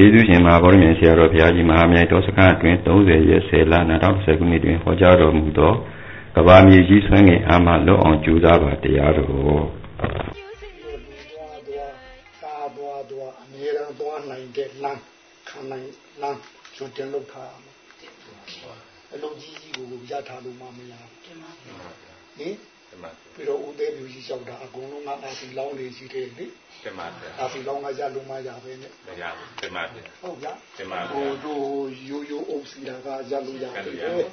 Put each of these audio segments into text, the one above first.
ကျေးဇူးရှင်မဟာဗောဓမြတ်ဆရာတော်ဘုရားကြီးမဟာမြိုင်တော်စခန်းအတွင်း30ရက်10လ2010ခုနှစ်တွင်ဟောကြားတော်မူသောကဘာမြေကြီးဆွမ်းငင်အားမှလွတ်အောင်ကြိုးစားပါတရားတော်သွားသွားသွားအမြဲတမ်းသွားနိုင်တဲ့လမ်းခံနိုင်လမ်းကျွတ်တင်လုပ်ထားမယ်အလုံးကြီးကြီးကိုရထားလို့မှမရဘူးဟင် ပြီးတော့ဦးသေးပြူကြီးလျှောက်တာအကုန်လုံးကအာစီလောင်းနေရှိတယ်လေတမန်အာစီလောင်းကရလို့မှရပဲနဲ့မရဘူးတမန်ဟုတ်ဗျာတမန်ဟိုတို့ရိုးရိုးအုပ်စီတာကရလို့ရတယ်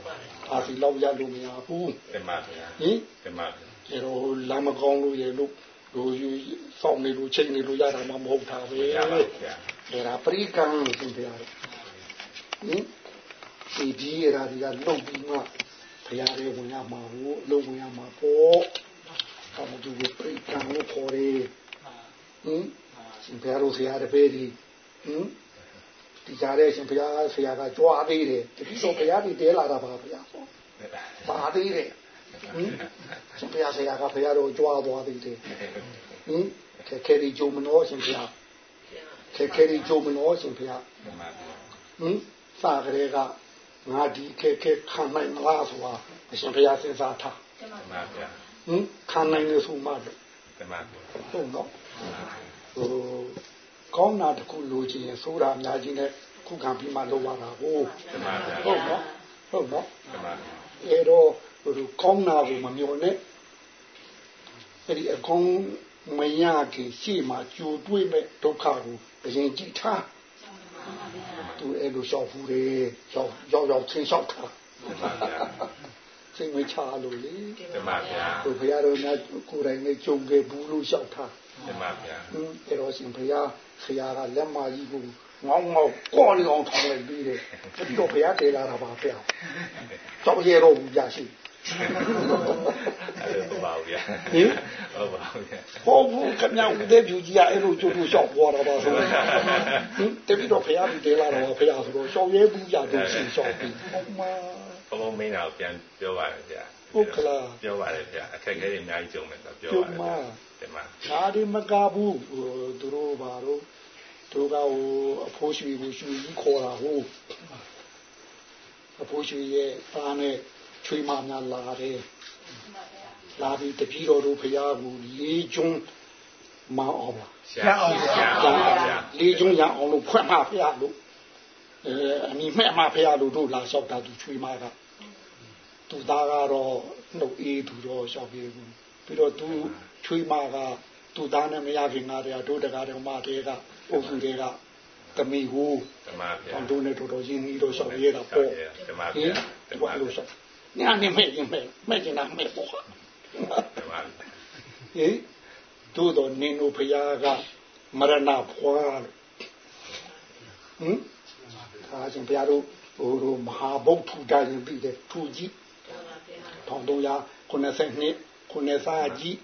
အာစီလောင်းရလို့မရဘူးတမန်ဟင်တမန်အဲတော့လမ်းမကောင်းလို့ရလို့ဟိုစောင့်နေလို့ချိန်နေလို့ရတာမှမဟုတ်တာပဲရပါဗျာအဲဒါပရိကံလို့ဆိုပြရတယ်ဟင်ဒီဒီရတာဒီကလုံပြီးမှ ဘုရားရဲ့ဝင်ရမှာကိုလုံဝင်ရမှာပေါ့အမှုတူပြိကံကိုခေါ်ရဟင်ရှင်ဘုရားတို့ဆရာတပည့်ဒီဟင်ဒီကြားတဲ့ရှင်ဘုရားဆရာကကြွားသေးတယ်တတိဆိုဘုရားဒီတဲလာတာပါဘုရားပါသေးတယ်ဟင်ရှင်ဘုရားဆရာကဘုရားတို့ကြွားသွားသေးတယ်ဟင်ခဲခဲဒီဂျုံမနောရှင်ဘုရားခဲခဲဒီဂျုံမနောရှင်ဘုရားဟင်စာကလေးက ငါဒီခဲခဲခံနိုင်မလားဆိုတာအရှင်ဘုရားစဉ်းစားထားမှန်ပါဗျာဟင်ခံနိုင်လို့ဆိုမှလို့မှန်ပါဟုတ်နော်ဟိုကောင်းတာတခုလိုချင်ရင်ဆိုတာအများကြီးနဲ့ခုခံပြီးမှလုပ်ရတာဟုတ်မှန်ပါဗျာဟုတ်နော်ဟုတ်နော်မှန်ပါအဲတော့ဟိုကောင်းတာကိုမမျောနဲ့အဲ့ဒီအကောင်းမရခင်ရှေ့မှာကြိုတွေးမဲ့ဒုက္ခကိုအရင်ကြည့်ထား သူအဲ့လိုလျှောက်ဖူးတယ်ရောက်ရောက်ရောက်ချင်းလျှောက်တာစိတ်မချလို့လေတမဗျာသူဘုရားတော်များကိုယ်တိုင်နဲ့ကြုံခဲ့ဘူးလို့လျှောက်ထားတမဗျာအဲ့တော့ရှင်ဘုရားဆရာကလက်မကြီးကိုငေါငေါကောနေအောင်ထောင်းလိုက်ပြီးတယ်ပြီးတော့ဘုရားတေလာတာပါဗျာကြောက်ရတော့ဘူးကြာရှိဟု တ်ပါဘူးဗျာဟင်ဟုတ်ပါဘူးဗျာဟုတ်ဘူးခမဦးတဲ့ပြူကြီးကအဲ့လိုကျိုးကျိုးရှောက်ပေါ်တာပါဆိုဟင်တပည့်တော်ဘုရားဒီတေလာတော့ဘုရားဆိုတော့ရှောက်ရဲဘူးကြာတော့ရှင်းရှောက်ပြီးဟုတ်မှာဘုံဘုံမင်းတော်ပြန်ပြောပါတယ်ဗျာဟုတ်ကလားပြောပါတယ်ဗျာအခက်အခဲတွေအများကြီးကြုံမယ်ဆိုပြောပါတယ်ဗျာဒီမှာဒါဒီမကဘူးဟိုသူတို့ဘာလို့သူကဟိုအဖိုးရွှေကိုရွှေကြီးခေါ်တာဟိုအဖိုးရွှေရဲ့သားနဲ့ ချွေးမများလာတယ်လာပြီးတပည့်တော်တို့ဖရာကိုလေးကျွန်းမအောင်ပါရအောင်ရအောင်လေးကျွန်းရအောင်လို့ဖွင့်မှာဖရာလို့အဲအမိမဲ့မှာဖရာလို့တို့လာလျှောက်တာသူချွေးမကသူသားကတော့နှုတ်အေးသူတော့လျှောက်ပြေဘူးပြီးတော့သူချွေးမကသူသားနဲ့မရခင်ကတည်းကတို့တကားတော်မတည်းကအုပ်စုတွေကတမီဟုဓမ္မဗျာတို့နဲ့တော်တော်ရင်းနှီးတော့ရှောက်ရတာပေါ့ဓမ္မဗျာဓမ္မလို့ရှောက် ညာနေမဲ့ရင်မဲ့မဲ့ကျင်တာမဲ့ပေါ့ဓမ္မဟေးတို့တော့နင်းတို့ဖရာကမရဏဖွာလို့ဟင်ဒါချင်းဘုရားတို့ဟိုတို့မဟာဗုဒ္ဓတာရင်ပြီးတယ်ထူကြီးထောင်တော့ရ90နှစ်90စာကြီး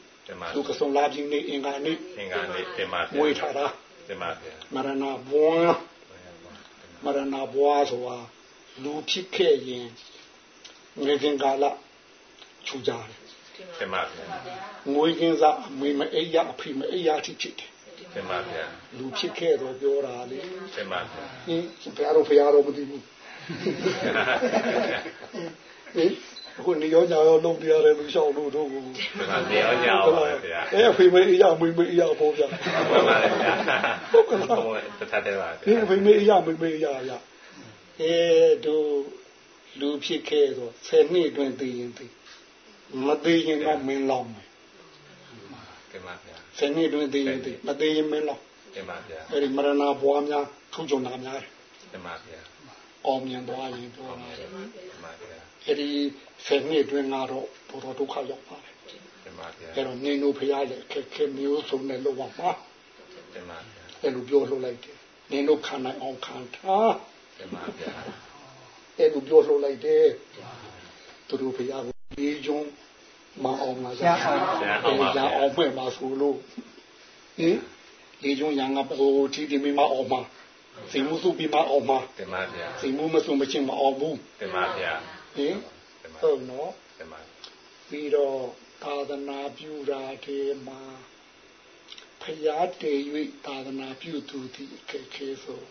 လူကစုံလာခြင်းနေအင်္ဂါနေ့အင်္ဂါနေ့တင်ပါမွေးထားတာတင်ပါဗျာမရဏဘွားမရဏဘွားဆိုတာလူဖြစ်ခဲ့ရင် ငွေခင်ကာလချူကြတယ်တင်ပါဗျာငွေခင်စားအမေမအိယာအဖေမအိယာတိဖြစ်တယ်တင်ပါဗျာလူဖြစ်ခဲ့တော့ပြောတာလေတင်ပါဗျာဟင်ဘုရားတော်ဘုရားတော်မသိဘူးဟင်အခုနေရောညာရောလုံးပြရတယ်လူလျှောက်လို့တို့ကိုနေရောညာပါဗျာအဲဖေမေအရာမေမေအရာပေါ့ဗျာဟုတ်ပါဗျာဟုတ်ကဲ့တတ်တယ်ပါဗျာဖေမေအရာမေမေအရာဗျာအဲတို့ လူဖြစ်ခဲ့တော့ဆယ်နှစ်အတွင်းသိရင်သိမသိရင်တော့မင်းလောင်းမယ်ကဲပါဗျာဆယ်နှစ်အတွင်းသိရင်သိမသိရင်မင်းလောင်းကဲပါဗျာအဲဒီမရဏဘွားများထုံကြုံတာများတယ်ကဲပါဗျာအောင်မြင်သွားရင်ပြောတာကဲပါဗျာအဲဒီဆယ်နှစ်အတွင်းကတော့တော်တော်ဒုက္ခရောက်ပါတယ်ကဲပါဗျာအဲတော့နင်းတို့ဖရားရဲ့အခက်ခဲမျိုးစုံနဲ့လောက်ပါပါကဲပါဗျာအဲလိုပြောလို့လိုက်တယ်နင်းတို့ခံနိုင်အောင်ခံထားကဲပါဗျာ အဲ့လိုပြောလို့လိုက်တယ်သူတို့ဖရာကိုဒီကျုံမအောင်လာကြအောင်ရအောင်ပဲမှာဆိုလို့ဟင်ဒီကျုံရငါပိုတီဒီမမအောင်မှာစိတ်မှုစုပြီးမအောင်မှာတင်ပါဗျာစိတ်မှုမစုမချင်းမအောင်ဘူးတင်ပါဗျာဟင်ဟုတ်နော်တင်ပါပြီးတော့သာသနာပြုတာဒီမှာဖရာတည်၍သာသနာပြုသူဒီအခက်ခဲဆို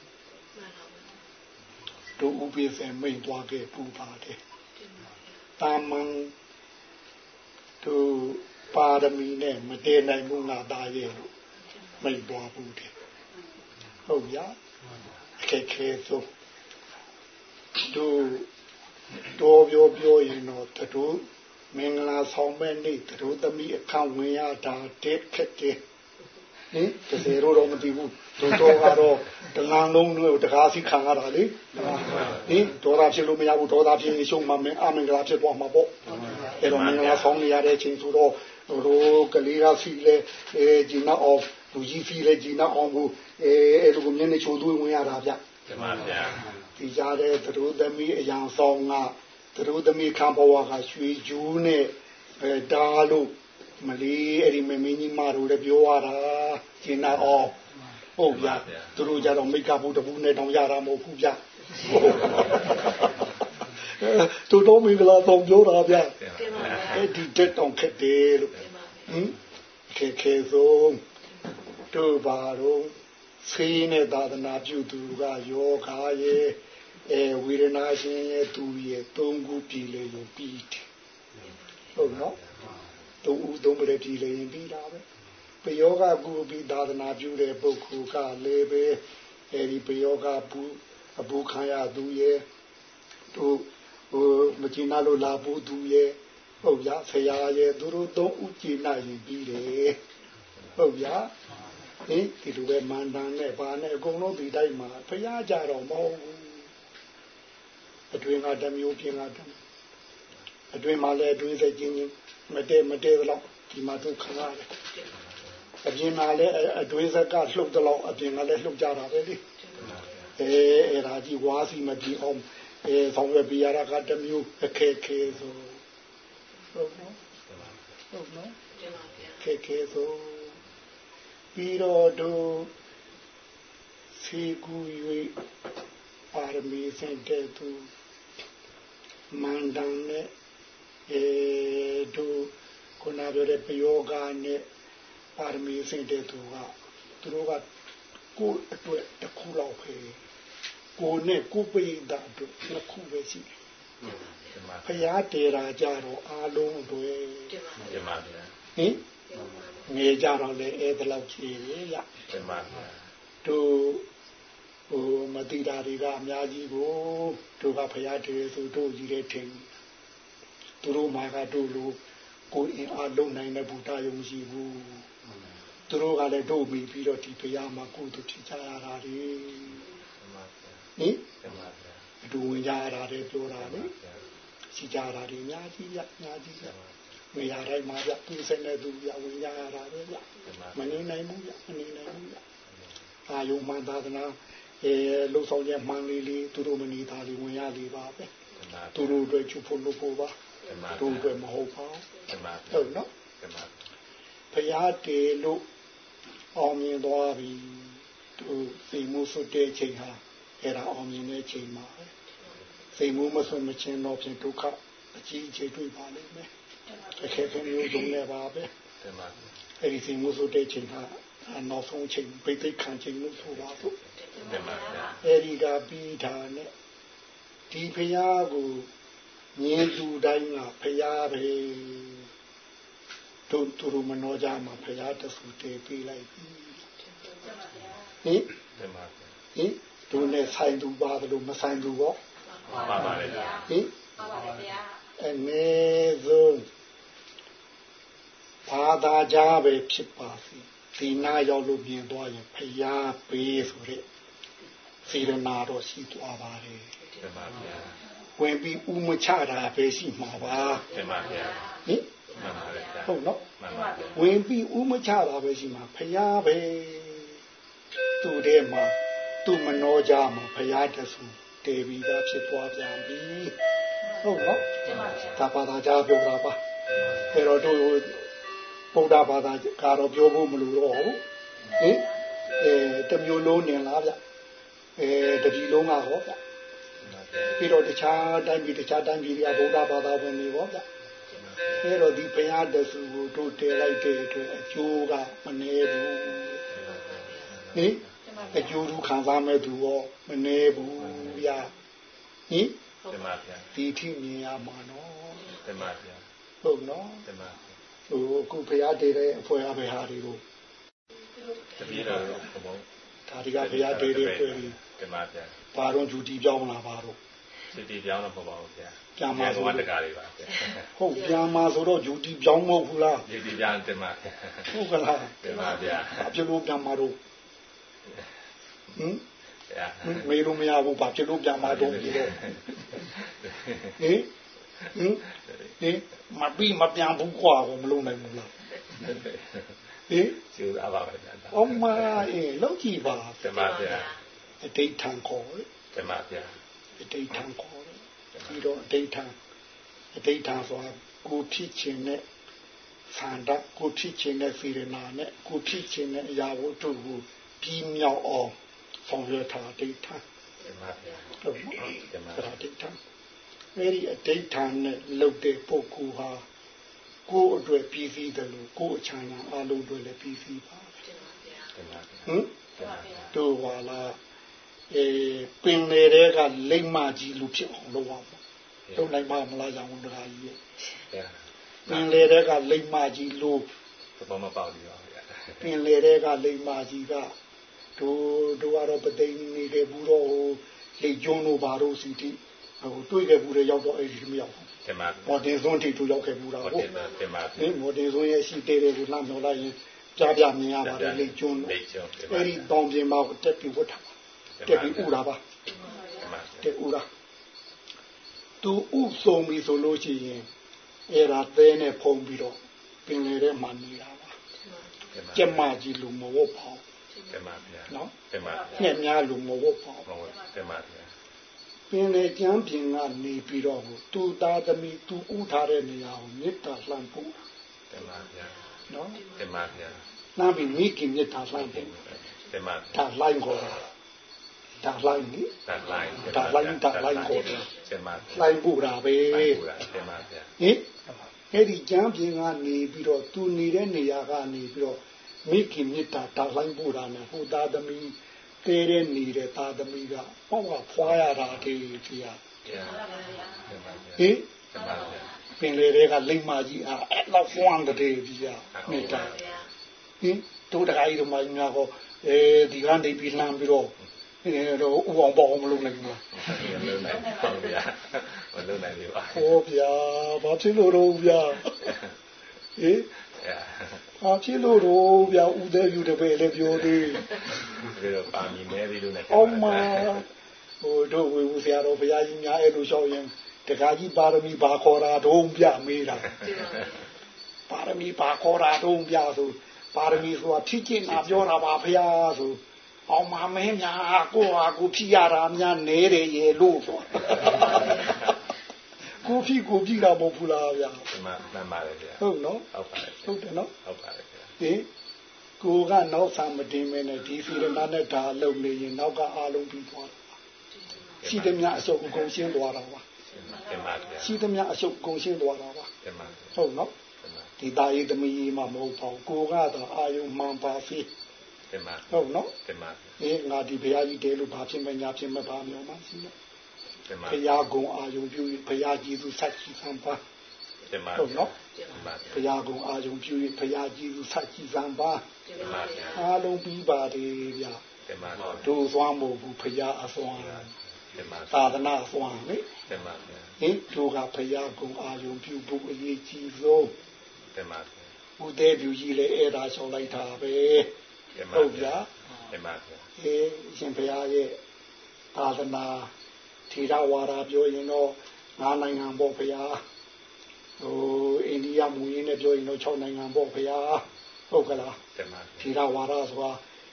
တို့ဥပိ္ပစေမိန်သွားခဲ့ပူပါတယ်တာမန်တို့ပါရမီနဲ့မတည်နိုင်ဘူးငါသားရဲ့လို့မိန်သွားဘူးတယ်ဟုတ်ရအခက်ခဲဆုံးတို့တော်ပြောပြောရင်တော့တို့မင်္ဂလာဆောင်မဲ့နေ့တို့သမီးအခန့်ဝင်ရတာတက်ခက်တယ် ဟင်တစ်စေတော့တော့မသိဘူးတို့တော့ကတော့တလန်းလုံးတို့တကားစီခံရတာလေဟင်ဒေါသဖြစ်လို့မရဘူးဒေါသဖြစ်ရင်ရှုံးမှမင်းအမင်္ဂလာဖြစ်သွားမှာပေါ့အဲ့တော့မင်္ဂလာဆောင်နေရတဲ့ချိန်ဆိုတော့တို့ကလေးကစီလဲအဲဂျီနာအော့လူကြီးစီလဲဂျီနာအောင်ကိုအဲအဲ့လိုမျက်နှာချိုးသွင်းဝင်ရတာဗျမှန်ပါဗျာဒီကြတဲ့တို့သမီးအရန်ဆောင်ကတို့သမီးခံဘဝကရွှေကျူးနဲ့အဲဒါလို့ မလီအဲ့ဒီမမင်းကြီးမတို့လည်းပြောရတာကျင်နာအောင်ဟုတ်ဗျာသူတို့ကြတော့မိတ်ကဘူးတဘူးနဲ့တောင်ရတာမဟုတ်ဘူးဗျာတူတော်မင်္ဂလာဆောင်ပြောတာဗျာအဲ့ဒီတက်တောင်ခက်တယ်လို့ဟင်ခေခေဆုံးတို့ပါတော့ဖေးနဲ့သာသနာပြုသူကယောဂါရဲ့အဲဝေဒနာရှင်ရဲ့သူရဲ့သုံးခုပြည်လေရင်ပြီးတယ်ဟုတ်နော် သုံးဦးသုံးပရပြည်လေရင်ပြီးတာပဲပယောဂကုပြီးသာသနာပြုတဲ့ပုဂ္ဂိုလ်ကလည်းပဲအဲဒီပယောဂဘူးအဘူခံရသူရဲ့တို့ဟိုမကျင်နာလို့လာဘူးသူရဲ့ဟုတ်ဗျာဆရာရဲ့သူတို့သုံးဦးကျင်နာရင်ပြီးတယ်ဟုတ်ဗျာဟင်ဒီလိုပဲမန္တန်နဲ့ဘာနဲ့အကုန်လုံးဒီတိုင်းမှာဖျားကြတော့မဟုတ်ဘူးအတွင်းကတမျိုးပြင်ကတမျိုးအတွင်းမှာလည်းအတွင်းစိတ်ချင်းချင်း မတည့်မတည့်တော့ဒီမှာတို့ခံရတယ်အပြင်မှာလည်းအတွင်းစက်ကလှုပ်တော့အပြင်ကလည်းလှုပ်ကြတာပဲလေအဲအဲ့ဒါကြီးဝါစီမတီအောင်အဲဆောင်ရွက်ပြရတာကတမျိုးအခက်ခဲဆိုဟုတ်နော်ဟုတ်နော်ခက်ခဲဆိုပြီးတော့တို့စီကူ၍ပါရမီစင်တဲ့သူမန္တန်နဲ့ အဲတို့ခုနပြောတဲ့ပယောဂာနဲ့ပါရမီစင်တဲ့သူကသူတို့ကကိုယ်အတွက်တစ်ခုလောက်ပဲကိုယ်နဲ့ကိုယ်ပိဒါတို့နှစ်ခုပဲရှိတယ်ဖရာတေရာကြတော့အားလုံးတွေတင်ပါဗျာဟင်ငေကြတော့လေအဲ့ဒါလောက်ရှိရရတင်ပါဗျာတို့ဟိုမတိတာတွေကအများကြီးကိုတို့ကဖရာတေဆိုတို့ကြီးတဲ့ထင် သူတို့မှာကတို့လိုကိုယ်အင်အားလုံးနိုင်တဲ့ဘုရားယုံကြည်ဘူးသူတို့ကလည်းတို့ပြီးပြီးတော့ဒီဖရာမှာကိုယ်တို့ထင်ကြရတာတွေဟင်အတူဝင်ကြရတာတွေပြောတာလေရှိကြတာတွေအများကြီးရအများကြီးရနေရာတိုင်းမှာပြသူစနေသူပြဝင်ကြရတာပဲဗျမနေနိုင်ဘူးဗျမနေနိုင်ဘူးဗျအာယုံမှန်သာသနာအဲလှုပ်ဆောင်ချက်မှန်လေးလေးသူတို့မနေတာလေးဝင်ရလေးပါပဲသူတို့အတွက်ချူဖို့လို့ဖို့ပါ သူတို့အတွက်မဟုတ်ပါဘူးဟုတ်နော်ဖရာတေလို့အောင်မြင်သွားပြီသူစိတ်မှုစွတ်တဲ့ချိန်ဟာအဲ့ဒါအောင်မြင်တဲ့ချိန်မှာစိတ်မှုမစွတ်မချင်းတော့ဖြင့်ဒုက္ခအကြီးအကျယ်တွေ့ပါလိမ့်မယ်အခက်အခဲမျိုးစုံနဲ့ပါပဲအဲ့ဒီစိတ်မှုစွတ်တဲ့ချိန်ဟာနောက်ဆုံးချိန်ပိသိခံချိန်လို့ဆိုပါတော့အဲ့ဒီကပြီးတာနဲ့ဒီဖရာကို မြင်သူတိုင်းကဖရာပဲတို့သူတို့မနှောကြမှာဖရာတဆူတည်ပေးလိုက်ပြီဟင်ဟင်တို့နဲ့ဆိုင်သူပါတယ်လို့မဆိုင်သူပေါ့ပါပါလေဟင်ပါပါလေဗျာအနေဆုံးဘာသာကြားပဲဖြစ်ပါစေဒီနာရောက်လို့မြင်သွားရင်ဖရာပေးဆိုတဲ့စေရနာတော့ရှိသွားပါတယ်တပါဗျာ ဝင်ပြီးဥမချတာပဲရှိမှာပါတပါဗျာဟင်မှန်ပါလေဟုတ်နော်မှန်ပါဝင်ပြီးဥမချတာပဲရှိမှာဖရာပဲသူ့ထဲမှာသူ့မနှောကြမှာဖရာတဆူတေပြီးသားဖြစ်သွားပြန်ပြီဟုတ်နော်ဒါပါတာကြားပြောတာပါအဲ့တော့တို့ဗုဒ္ဓဘာသာကတော့ပြောဖို့မလိုတော့ဘူးဟင်အဲတမျိုးလုံးနေလားဗျအဲတတိလုံးကဟောဗျ ပြီးတော့တခြားတိုင်းပြည်တခြားတိုင်းပြည်တွေကဗုဒ္ဓဘာသာဝင်တွေဟောဗျအဲတော့ဒီဘုရားတဆူကိုတို့တည်လိုက်တဲ့အတွက်အကျိုးကမနည်းဘူးဟင်အကျိုးသူခံစားမဲ့သူရောမနေဘူးဗျာဟင်တင်ပါဗျာဒီထိမြင်ရမှာနော်တင်ပါဗျာဟုတ်နော်တင်ပါဟိုအခုဖရားတည်တဲ့အဖွဲ့အဖေဟာတွေကိုတပည့်တော်ဘုံဘုံဒါတွေကဖရားတည်တဲ့အဖွဲ့တွေ တင်ပါဗျာ ဘာတော့ဂျူတီပြောင်းလာပါတော့ စီတီပြောင်းတော့မဟုတ်ပါဘူးဗျာ ပြန်มาဆို ဘဝတကားလေးပါဗျာ ဟုတ်ပြန်มาဆိုတော့ဂျူတီပြောင်းမဟုတ်ဘူးလား စီတီပြောင်းတင်ပါဗျာ ဟုတ်ကလား တင်ပါဗျာ ဘာဖြစ်လို့ပြန်มาတော့ဟင် ဗျာ မေးလို့မရဘူးဘာဖြစ်လို့ပြန်มาတော့ပြီးတော့ဟင်ဟင်ဟင်မပြီးမပြန်ဘူးကွာကိုမလုံးနိုင်ဘူးလားဟင် ကျူတာပါပဲဗျာ အမအေးလောက်ကြည့်ပါ တင်ပါဗျာ အတိတ်ထံခေါ်တယ်တင်ပါဗျာအတိတ်ထံခေါ်တယ်ပြီးတော့အတိတ်ထံအတိတ်ထံဆိုတာကိုဖြစ်ခြင်းနဲ့ဆန္ဒကိုဖြစ်ခြင်းနဲ့စေရနာနဲ့ကိုဖြစ်ခြင်းနဲ့အရာဝတ္ထုကိုပြီးမြောက်အောင်ဆောင်ရွက်ထားအတိတ်ထံတင်ပါဗျာဟုတ်နော်တင်ပါအဲ့ဒါအတိတ်ထံအဲ့ဒီအတိတ်ထံနဲ့လှုပ်တဲ့ပုဂ္ဂိုလ်ဟာကိုယ်အတွက်ပြီးစီးတယ်လို့ကိုယ်အချမ်းသာအလုံးအတွက်လည်းပြီးစီးပါတင်ပါဗျာဟင်တင်ပါဗျာတို့ဟာလား အဲပင်လေတဲ့ကလိမ့်မကြီးလူဖြစ်အောင်လုပ်အောင်လုပ်နိုင်ပါမလားကြောင့်တခါကြီးရဲ့ဗျာပင်လေတဲ့ကလိမ့်မကြီးလူသဘောမပေါက်ဘူးဗျာပင်လေတဲ့ကလိမ့်မကြီးကတို့တို့ကတော့ပသိနေခဲ့ဘူးတော့ဟိုလေကျွန်းတို့ဘာတို့စီတိဟိုတွေ့ခဲ့ဘူးတဲ့ရောက်တော့အဲ့ဒီမရောက်ဘူးတင်ပါမော်တင်စွန်းထိတို့ရောက်ခဲ့ဘူးတာဟုတ်ဟုတ်တယ်တင်ပါဒီမော်တင်စွန်းရဲ့ရှိတဲ့တဲ့ကိုလှမ်းပြောလိုက်ရင်ကြားပြမြင်ရပါတယ်လေကျွန်းတို့လေကျုံတင်ပါအဲ့ဒီတောင်ပြင်မှာတက်ပြီးဝတ်ထားပါ တက်ပြီးဥတာပါတင်ပါတဲ့ဥလားသူဥဆုံးပြီဆိုလို့ရှိရင်အဲ့ဒါသဲနဲ့ဖုံပြီးတော့ပင်လေထဲမှာနေတာပါတင်ပါကျက်မကြီးလူမဝတ်ပါဘူးတင်ပါဗျာနော်တင်ပါညက်များလူမဝတ်ပါဘူးဟုတ်တင်ပါဗျာပင်လေကျမ်းပြင်ကနေပြီးတော့သူသားသမီးသူဥထားတဲ့နေရာကိုမေတ္တာလှမ်းပို့တင်ပါဗျာနော်တင်ပါဗျာလှမ်းပြီးမိခင်မေတ္တာလှမ်းပို့တင်ပါဒါလိုင်းခေါ်တာ ဒါလိုင်းနိတတ်လိုက်ဒါလိုင်းဒါလိုင်းခေါ်တယ်တင်ပါလိုင်းပို့တာပဲလိုက်ပူတာတင်ပါဗျာဟင်အဲ့ဒီကျမ်းပြင်ကနေပြီးတော့သူနေတဲ့နေရာကနေပြီးတော့မိခင်မြတ်တာတာလိုင်းပူတာနဲ့ဟိုသားသမီးတဲတဲ့နေတဲ့သားသမီးကဟောကဖွာရတာဒီကြီးဟာဗျာတင်ပါဗျာဟင်တင်ပါဗျာပင်လေတွေကလိမ့်မကြီးအားအဲ့လောက်ဖွမ်းတဲ့ကြီးဟာမြတ်တာဟင်တို့တခါကြီးတို့မှငါကောအဲဒီကနေပြီးလှမ်းပြီးတော့ အဲတော့ဥအောင်ပေါ့မလုပ်နိုင်ဘူးလားမလုံးနိုင်ဟုတ်ဗျာမလုံးနိုင်ပြီပါဟောဗျာဘာဖြစ်လို့တော့ဗျာဟင်ဗျာဘာဖြစ်လို့တော့ဗျာဦးသေးယူတပည့်လည်းပြောသေးပြီးတော့ပါမီမဲပြီးလို့နဲ့အောင်မဟိုတို့ဝေဘူးဆရာတော်ဘုရားကြီးများအဲ့လိုလျှောက်ရင်တခါကြီးပါရမီဘာခေါ်တာတုံးပြမေးတာပါရမီဘာခေါ်တာတုံးပြဆိုပါရမီဆိုတာဖြစ်ကျင်တာပြောတာပါဘုရားဆို အောင်မမင်းများကိုဟာကိုဖြစ်ရတာများနေတယ်ရေလို့ဆိုကိုဖြစ်ကိုကြည့်တာမဟုတ်ဘူးလားဗျာဒီမှာမှန်ပါတယ်ဗျာဟုတ်နော်ဟုတ်ပါတယ်ဟုတ်တယ်နော်ဟုတ်ပါတယ်ဗျာဟင်ကိုကနောက်ဆံမတင်မဲနဲ့ဒီစီရနာနဲ့ဒါအလုပ်နေရင်နောက်ကအားလုံးပြီးသွားတယ်ရှိသမျှအစုပ်အကုန်ရှင်းသွားတာပါတင်ပါဗျာရှိသမျှအစုပ်အကုန်ရှင်းသွားတာပါတင်ပါဟုတ်နော်တင်ပါဒီတာရေးသမီးကြီးမှမဟုတ်ပါဘူးကိုကတော့အာယုံမှန်ပါစေ တင်ပါဟုတ်နော်တင်ပါအေးငါဒီဘုရားကြီးတဲလို့ဘာဖြစ်မညာဖြစ်မပါမျိုးမှရှိတယ်တင်ပါဘုရားကုံအာယုံပြုဘုရားကြီးသူစัจကြီးစံပါတင်ပါဟုတ်နော်တင်ပါဘုရားကုံအာယုံပြုဘုရားကြီးသူစัจကြီးစံပါတင်ပါဗျာအားလုံးပြီးပါတယ်ဗျာတင်ပါတို့သွားမို့ဘူးဘုရားအစွမ်းတင်ပါသာသနာအစွမ်းလေတင်ပါဗျာဟင်တို့ကဘုရားကုံအာယုံပြုဖို့အရေးကြီးဆုံးတင်ပါဦးသေးပြူကြီးလည်းအဲ့ဒါရှောင်းလိုက်တာပဲတင်ပါ ဟုတ်ဗျာတင်ပါဗျာအေးအရှင်ဘုရားရဲ့သာသနာထေရဝါဒပြောရင်တော့ငါးနိုင်ငံပေါ့ဘုရားဟိုအိန္ဒိယမူရင်းနဲ့ပြောရင်တော့6နိုင်ငံပေါ့ဘုရားဟုတ်ကလားတင်ပါထေရဝါဒဆိုတာ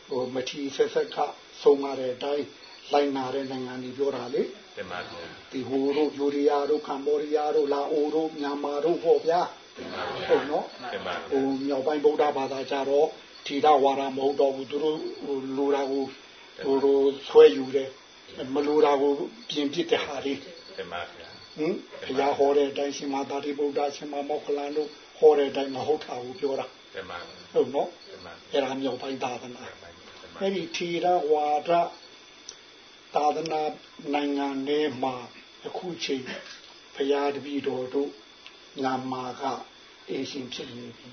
ဟိုမထီဆက်ဆက်ကဆုံးရတဲ့အတိုင်းလိုက်နာတဲ့နိုင်ငံတွေပြောတာလေတင်ပါဗျာဒီဟိုတို့ယူရီးယားတို့ကမ္ဘောဒီးယားတို့လာအိုတို့မြန်မာတို့ပေါ့ဗျာတင်ပါဟုတ်နော်တင်ပါဟိုမြောက်ပိုင်းဗုဒ္ဓဘာသာကြတော့ ထေရဝါဒမဟုတ်တော့ဘူးသူတို့ဟိုလူတာကိုဟိုလိုဆွဲယူတယ်မလူတာကိုပြင်ပစ်တဲ့ဟာတွေတင်ပါဗျာဟင်ဘုရားဟောတဲ့အတိုင်းရှင်မာသာတိဗုဒ္ဓရှင်မာမောခလန်တို့ဟောတဲ့အတိုင်းမဟုတ်တာကိုပြောတာတင်ပါဟုတ်နော်တင်ပါအဲ့ဒါမြောက်ပိုင်းသာသနာအဲ့ဒီထီရဝါဒသာသနာနိုင်ငံထဲမှာအခုချိန်ဘုရားတပည့်တော်တို့နာမာကအင်းရှင်ဖြစ်နေပြီ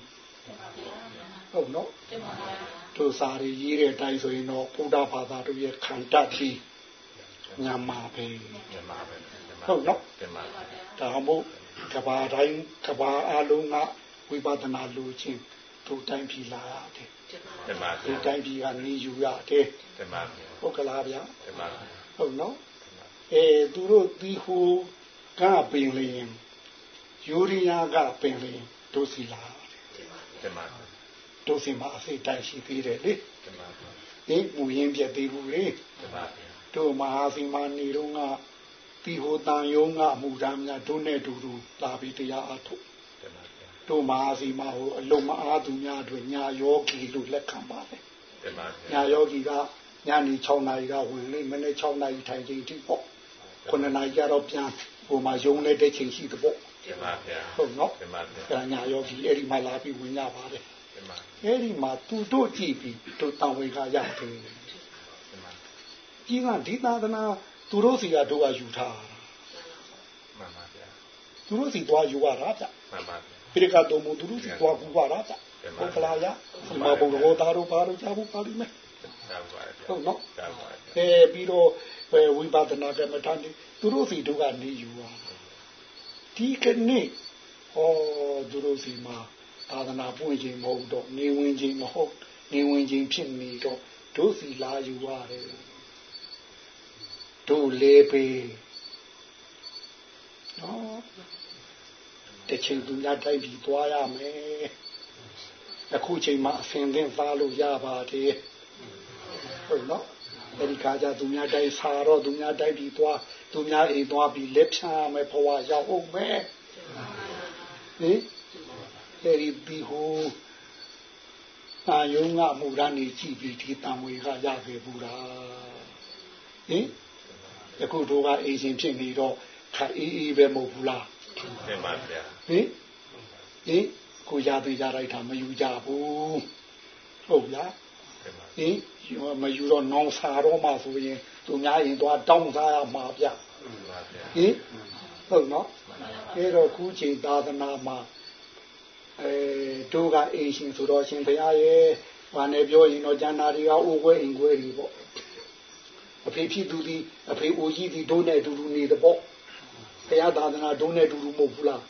ဟုတ်နော်တို့စာရီရေးတဲ့အတိုင်းဆိုရင်တော့ဘုရားဘာသာတို့ရဲ့ခန္ဓာကြီးညာမာပဲဟုတ်နော်ဒါမို့ကဘာတိုင်းကဘာအလုံးကဝိပဿနာလူချင်းတို့တိုင်းပြည်လာရတယ်တမန်ဒီတိုင်းပြည်ကနေယူရတယ်တမန်ဟုတ်ကလားဗျာတမန်ဟုတ်နော်အဲသူတို့ဒီဟူကပင်လင်ယူရီးယားကပင်လင်တို့စီလာ တမန်တို့စီမှာအစိတ်တိုင်းရှိသေးတယ်လေတမန်ဒီမူရင်းပြသေးဘူးလေတမန်တို့မဟာစီမာနေတော့ကဒီဟိုတန်ယုံကအမှုတမ်းများတို့နဲ့တူတူလာပြီးတရားအထုတ်တို့မဟာစီမာဟိုအလုံးမအားသူများတို့ညာယောဂီလို့လက်ခံပါတယ်ညာယောဂီကညနေ6နာရီကဝင်လိမ့်မနေ့6နာရီထိုင်ချိန်ထိပေါ့9နာရီကျတော့ပြန်ဟိုမှာယုံနေတဲ့ချိန်ရှိတဲ့ပေါ့ ဟုတ်နော်ဒါညာယောဂီအဲ့ဒီမှာလာပြီးဝင်ရပါတယ်အဲ့ဒီမှာသူတို့ကြည့်ပြီးတို့တန်ဝေကရတယ်ကြီးကဒီသာသနာသူတို့စီကတို့ကယူထားမှန်ပါဗျာသူတို့စီသွားယူရတာဗျမှန်ပါပိရိကတော်မူသူတို့စီသွားကူပါတာဗျဟုတ်ကလားဗျဒီမှာဘုံတော်သားတို့ဘာလို့ကြားဖို့ပါလိမ့်မယ်ဟုတ်နော်အဲပြီးတော့ဝိပဿနာကမ္မထာနေသူတို့စီတို့ကနေယူရ ဒီကနေ့ဟောသူတို့စီမှာသာသနာပွင့်ခြင်းမဟုတ်တော့နေဝင်ခြင်းမဟုတ်နေဝင်ခြင်းဖြစ်နေတော့တို့စီလာယူရတယ်တို့လေးပေနော်တချိန်သူများတိုက်ပြီးသွားရမယ်အခုချိန်မှာအစင်သင်သားလို့ရပါတယ်ဟုတ်နော်အဲဒီခါကျသူများတိုက်ဆာတော့သူများတိုက်ပြီးသွား သူများအိမ်သွားပြီးလက်ဖြာမယ်ဘဝရောက်အောင်မယ်ဟင်အဲဒီပြီးဟိုအာယုံကမူရန်ကြီးကြည့်ပြီးဒီတံဝေကရခဲ့ဘူးလားဟင်ယခုတို့ကအေးရှင်ဖြစ်နေတော့ခါအေးအေးပဲမဟုတ်ဘူးလားတင်ပါဗျာဟင်ဟင်ကိုရသေးကြလိုက်တာမယူကြဘူးဟုတ်လားဟင်မယူတော့နောင်စာတော့မှဆိုရင် သူများရင်သွားတောင်းစားရမှာဗျဟင်ဟုတ်နော်အဲတော့ခုချိန်သာသနာမှာအဲတို့ကအေးရှင်ဆိုတော့ရှင်ဘုရားရဲ့ဘာနဲ့ပြောရင်တော့ကျန်တာတွေကအိုးခွဲအိမ်ခွဲတွေပေါ့အဖေဖြစ်သူဒီအဖေအိုကြီးဒီဒုနဲ့အတူတူနေတယ်ပေါ့ဘုရားသာသနာဒုနဲ့အတူတူမဟုတ်ဘူးလား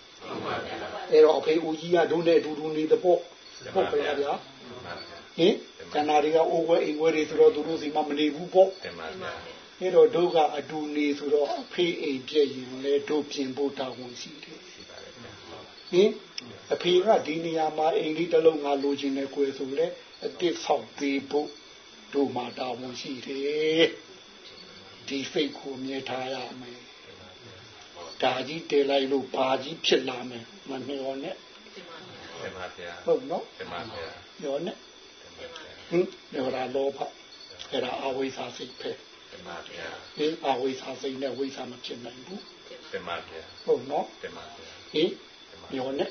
အဲ့တော့အဖေအိုကြီးကဒုနဲ့အတူတူနေတယ်ပေါ့ဟုတ်ပါရဲ့ဗျာဟင် ကျန်တာတွေကအိုးခွဲအိမ်ခွဲတွေဆိုတော့သူတို့စီမမနေဘူးပေါ့အဲ့တော့တို့ကအတူနေဆိုတော့အဖေအိမ်ပြည့်ရင်လေတို့ပြင်ဖို့တာဝန်ရှိတယ်ဟင်အဖေကဒီနေရာမှာအိမ်လေးတစ်လုံးငါလိုချင်တယ်ကွယ်ဆိုလေအစ်စ်ဆောက်ပေးဖို့တို့မှာတာဝန်ရှိတယ်ဒီစိတ်ကိုမြဲထားရမယ်ဒါကြီးတည်လိုက်လို့ဘာကြီးဖြစ်လာမယ်မမျောနဲ့တင်ပါဗျာဟုတ်နော်တင်ပါဗျာမျောနဲ့ ဟင်မျောတာလောဘအဲ့ဒါအဝိဇ္ဇာစိတ်ပဲတင်ပါဗျာဟင်အဝိဇ္ဇာစိတ်နဲ့ဝိဇ္ဇာမဖြစ်နိုင်ဘူးတင်ပါဗျာဟုတ်နော်တင်ပါဗျာဟင်မျောနဲ့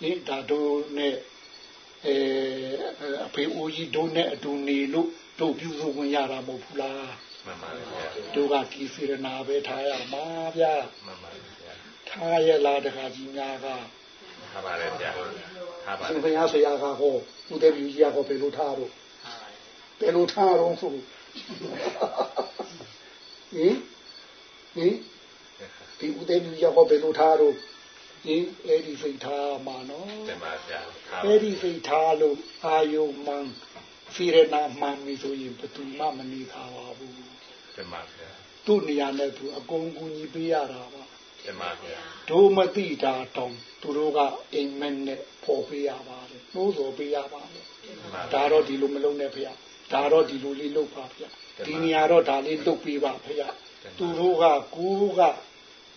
ဒီဒါတို့နဲ့အဲအဖေအိုကြီးတို့နဲ့အတူနေလို့တို့ပြုစုဝင်ရတာမဟုတ်ဘူးလားမှန်ပါဗျာတို့ကဒီစေရနာပဲထားရမှာဗျာမှန်ပါဗျာထားရလားတခါကြီးများကထားပါလေဗျာ ထားပါရှင်ဘုရားဆရာကဟောသူတဲ့ပြည်ကြီးကဟောဘယ်လိုထားတော့ဘယ်လိုထားတော့ဆိုဟင်ဟင်ဒီဦးတဲ့ပြည်ကြီးကဟောဘယ်လိုထားတော့ဒီအဲ့ဒီစိတ်ထားမှာနော်တင်ပါဗျာအဲ့ဒီစိတ်ထားလို့အာယုမှန်စီရနာမှန်ပြီဆိုရင်ဘယ်သူမှမနေသာပါဘူးတင်ပါဗျာသူ့နေရာနဲ့သူအကုန်ကူညီပေးရတာပါ တင်ပါဗျာဒိုမတိတာတောင်သူတို့ကအိမ်မက်နဲ့ပေါ်ပေးရပါတယ်နှိုးဆော်ပေးရပါတယ်ဒါတော့ဒီလိုမလုပ်နဲ့ဖေ။ဒါတော့ဒီလိုလေးလုပ်ပါဖေ။ဒီနေရာတော့ဒါလေးလုပ်ပေးပါဖေ။သူတို့ကကိုးက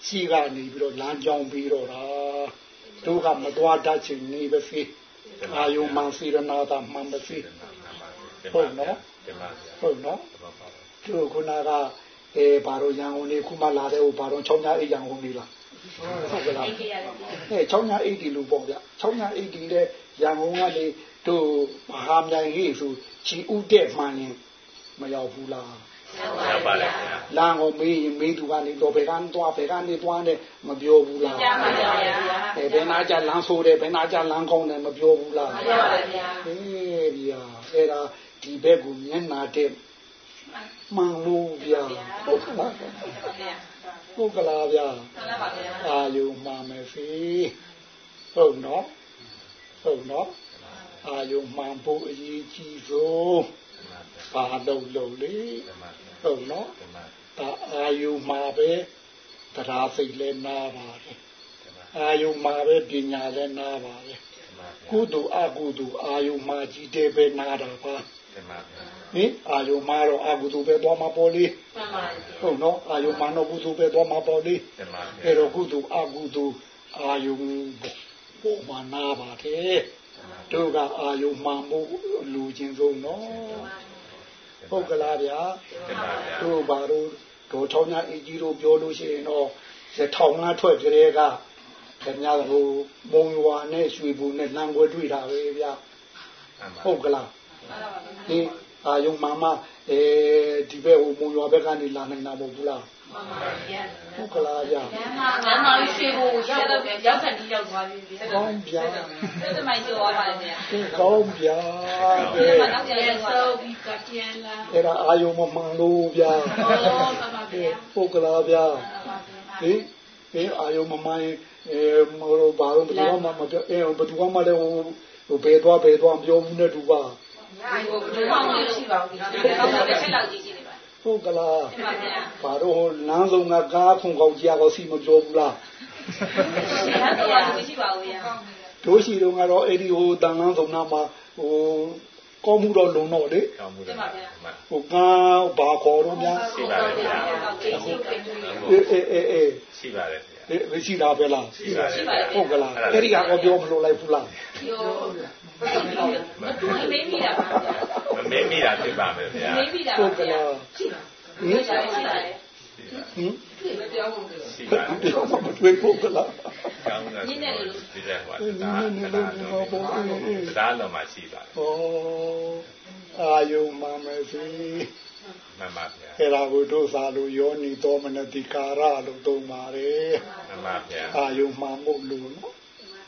ရှိကနေပြီးတော့လမ်းကြောင်းပြီးတော့တာတို့ကမသွားတတ်ချင်နေပါစေအာယုံမှန်စေရနာတာမှန်ပါစေဟုတ်နော်ဟုတ်နော်သူခုနက အဲဘာလို့ရန်ကုန်နေခုမှလာတဲ့ဟိုဘာလို့ချောင်းညာအိတ်ရန်ကုန်နေလားဟုတ်ကလားအဲချောင်းညာအိတ်ဒီလူပေါ့ဗျချောင်းညာအိတ်ဒီလေရန်ကုန်ကနေတို့မဟာမြိုင်ကြီးဆိုကြည်ဥတဲ့မှန်ရင်မရောက်ဘူးလားရောက်ပါလေဗျာလမ်းကိုမေးရင်မေးသူကနေတော့ဘယ်ကနေသွားဘယ်ကနေသွားနဲ့မပြောဘူးလားကြားပါဗျာအဲဘယ်နာကြလမ်းဆိုးတယ်ဘယ်နာကြလမ်းကောင်းတယ်မပြောဘူးလားကြားပါဗျာအေးဗျာအဲ့ဒါဒီဘက်ကိုမျက်နာတဲ့ မှန်လို့ဗျာဟုတ်ကလားဟုတ်ကလားဗျာမှန်ပါဗျာအာယုံမှန်မယ်စီဟုတ်နော်ဟုတ်နော်အာယုံမှန်ဖို့အရေးကြီးဆုံးဘာလို့လို့လေဟုတ်နော်ဒါအာယုံမှာပဲတရားစိတ်လဲနားပါတယ်အာယုံမှာပဲပညာလဲနားပါတယ်ကုသိုလ်အကုသိုလ်အာယုံမှာကြီးတယ်ပဲနားတာပါ ဟင်အာယုံမှာတော့အကုသိုလ်ပဲသွားမှာပေါ်လေမှန်ပါဗျာဟုတ်နော်အာယုံမှာတော့ကုသိုလ်ပဲသွားမှာပေါ်လေအဲ့တော့ကုသိုလ်အကုသိုလ်အာယုံပေါ်မှာနားပါတယ်တို့ကအာယုံမှန်မှုလူချင်းဆုံးနော်ဟုတ်ကလားဗျာတို့ဘာလို့ဒေါ်ထောင်းညာအကြီးတို့ပြောလို့ရှိရင်တော့ရထောင်ငါထွက်ကြတဲ့ကခင်ဗျားတို့မုံရွာနဲ့ရွှေဘူနဲ့လမ်းကွဲတွေ့တာပဲဗျာဟုတ်ကလား ဒီအာယုံမမအဲဒီဘက်ဟိုမုံရွာဘက်ကနေလာနိုင်တာမဟုတ်ဘူးလားမှန်ပါဗျာဟုတ်ကလားဗျာလမ်းမှာရွှေဘိုရောက်တော့ရောက်ခန့်ဒီရောက်သွားပြီဗျာကောင်းဗျာအဲ့ဒါမှကျော်သွားပါဗျာကောင်းဗျာဒီမှာတော့ကျန်ဆိုပြီးကကျန်လာအဲ့ဒါအာယုံမမှန်လို့ဗျာအော်မှန်ပါဗျာဟုတ်ကလားဗျာဟင်ဟင်အာယုံမမှန်အဲမလို့ဘာလို့ဘယ်သူမှမပြောအဲဘယ်သူမှလည်းဟိုဟိုဘယ်သွားဘယ်သွားပြောမှုနဲ့တူပါ ညာကိုဘယ်မှမရှိပါဘူးဒီကောင်းတဲ့ချက်လောက်ကြီးရှိနေပါဟုတ်ကလားမှန်ပါဗျာဘာတော့လမ်းဆုံးကကားခုန်ကောက်ကြရတော့စီမပြောဘူးလားညာတော့မရှိပါဘူးဗျာတို့ရှိတော့ကတော့အဲ့ဒီဟိုတန်လန်းဆုံးနာမှာဟိုကောင်းမှုတော့လုံတော့လေကောင်းမှုတတင်ယ်ပါဗျာဟိုကားဘာခေါ်တော့များရှိပါတယ်ဗျာအေးအေးအေးအေးရှိပါတယ်ဗျာအေးမရှိတာပဲလားရှိပါတယ်ဗျာဟုတ်ကလားအဲ့ဒီကတော့ပြောမလို့လိုက်ဘူးလားယော မတူမေးမိတာပါဗျာမမေးမိတာဖြစ်ပါမယ်ဗျာမေးမိတာဟုပါတ်ကဗျာလားရှိပါဘူးရှိပါတယ်ဟင်မပြောဘူးရှိပါပြောမမတွေ့ဖို့ကလားကောင်းတာဒီတဲ့ဟောတာတာလုံးမှာရှိပါဩတယ်အာယုံမမယ်စီမှန်ပါဗျာအဲ့ဒါကိုတို့စာလို့ယောနီတော်မနတိကာရလို့သုံးပါတယ်မှန်ပါဗျာအာယုံမှမှုလို့နော်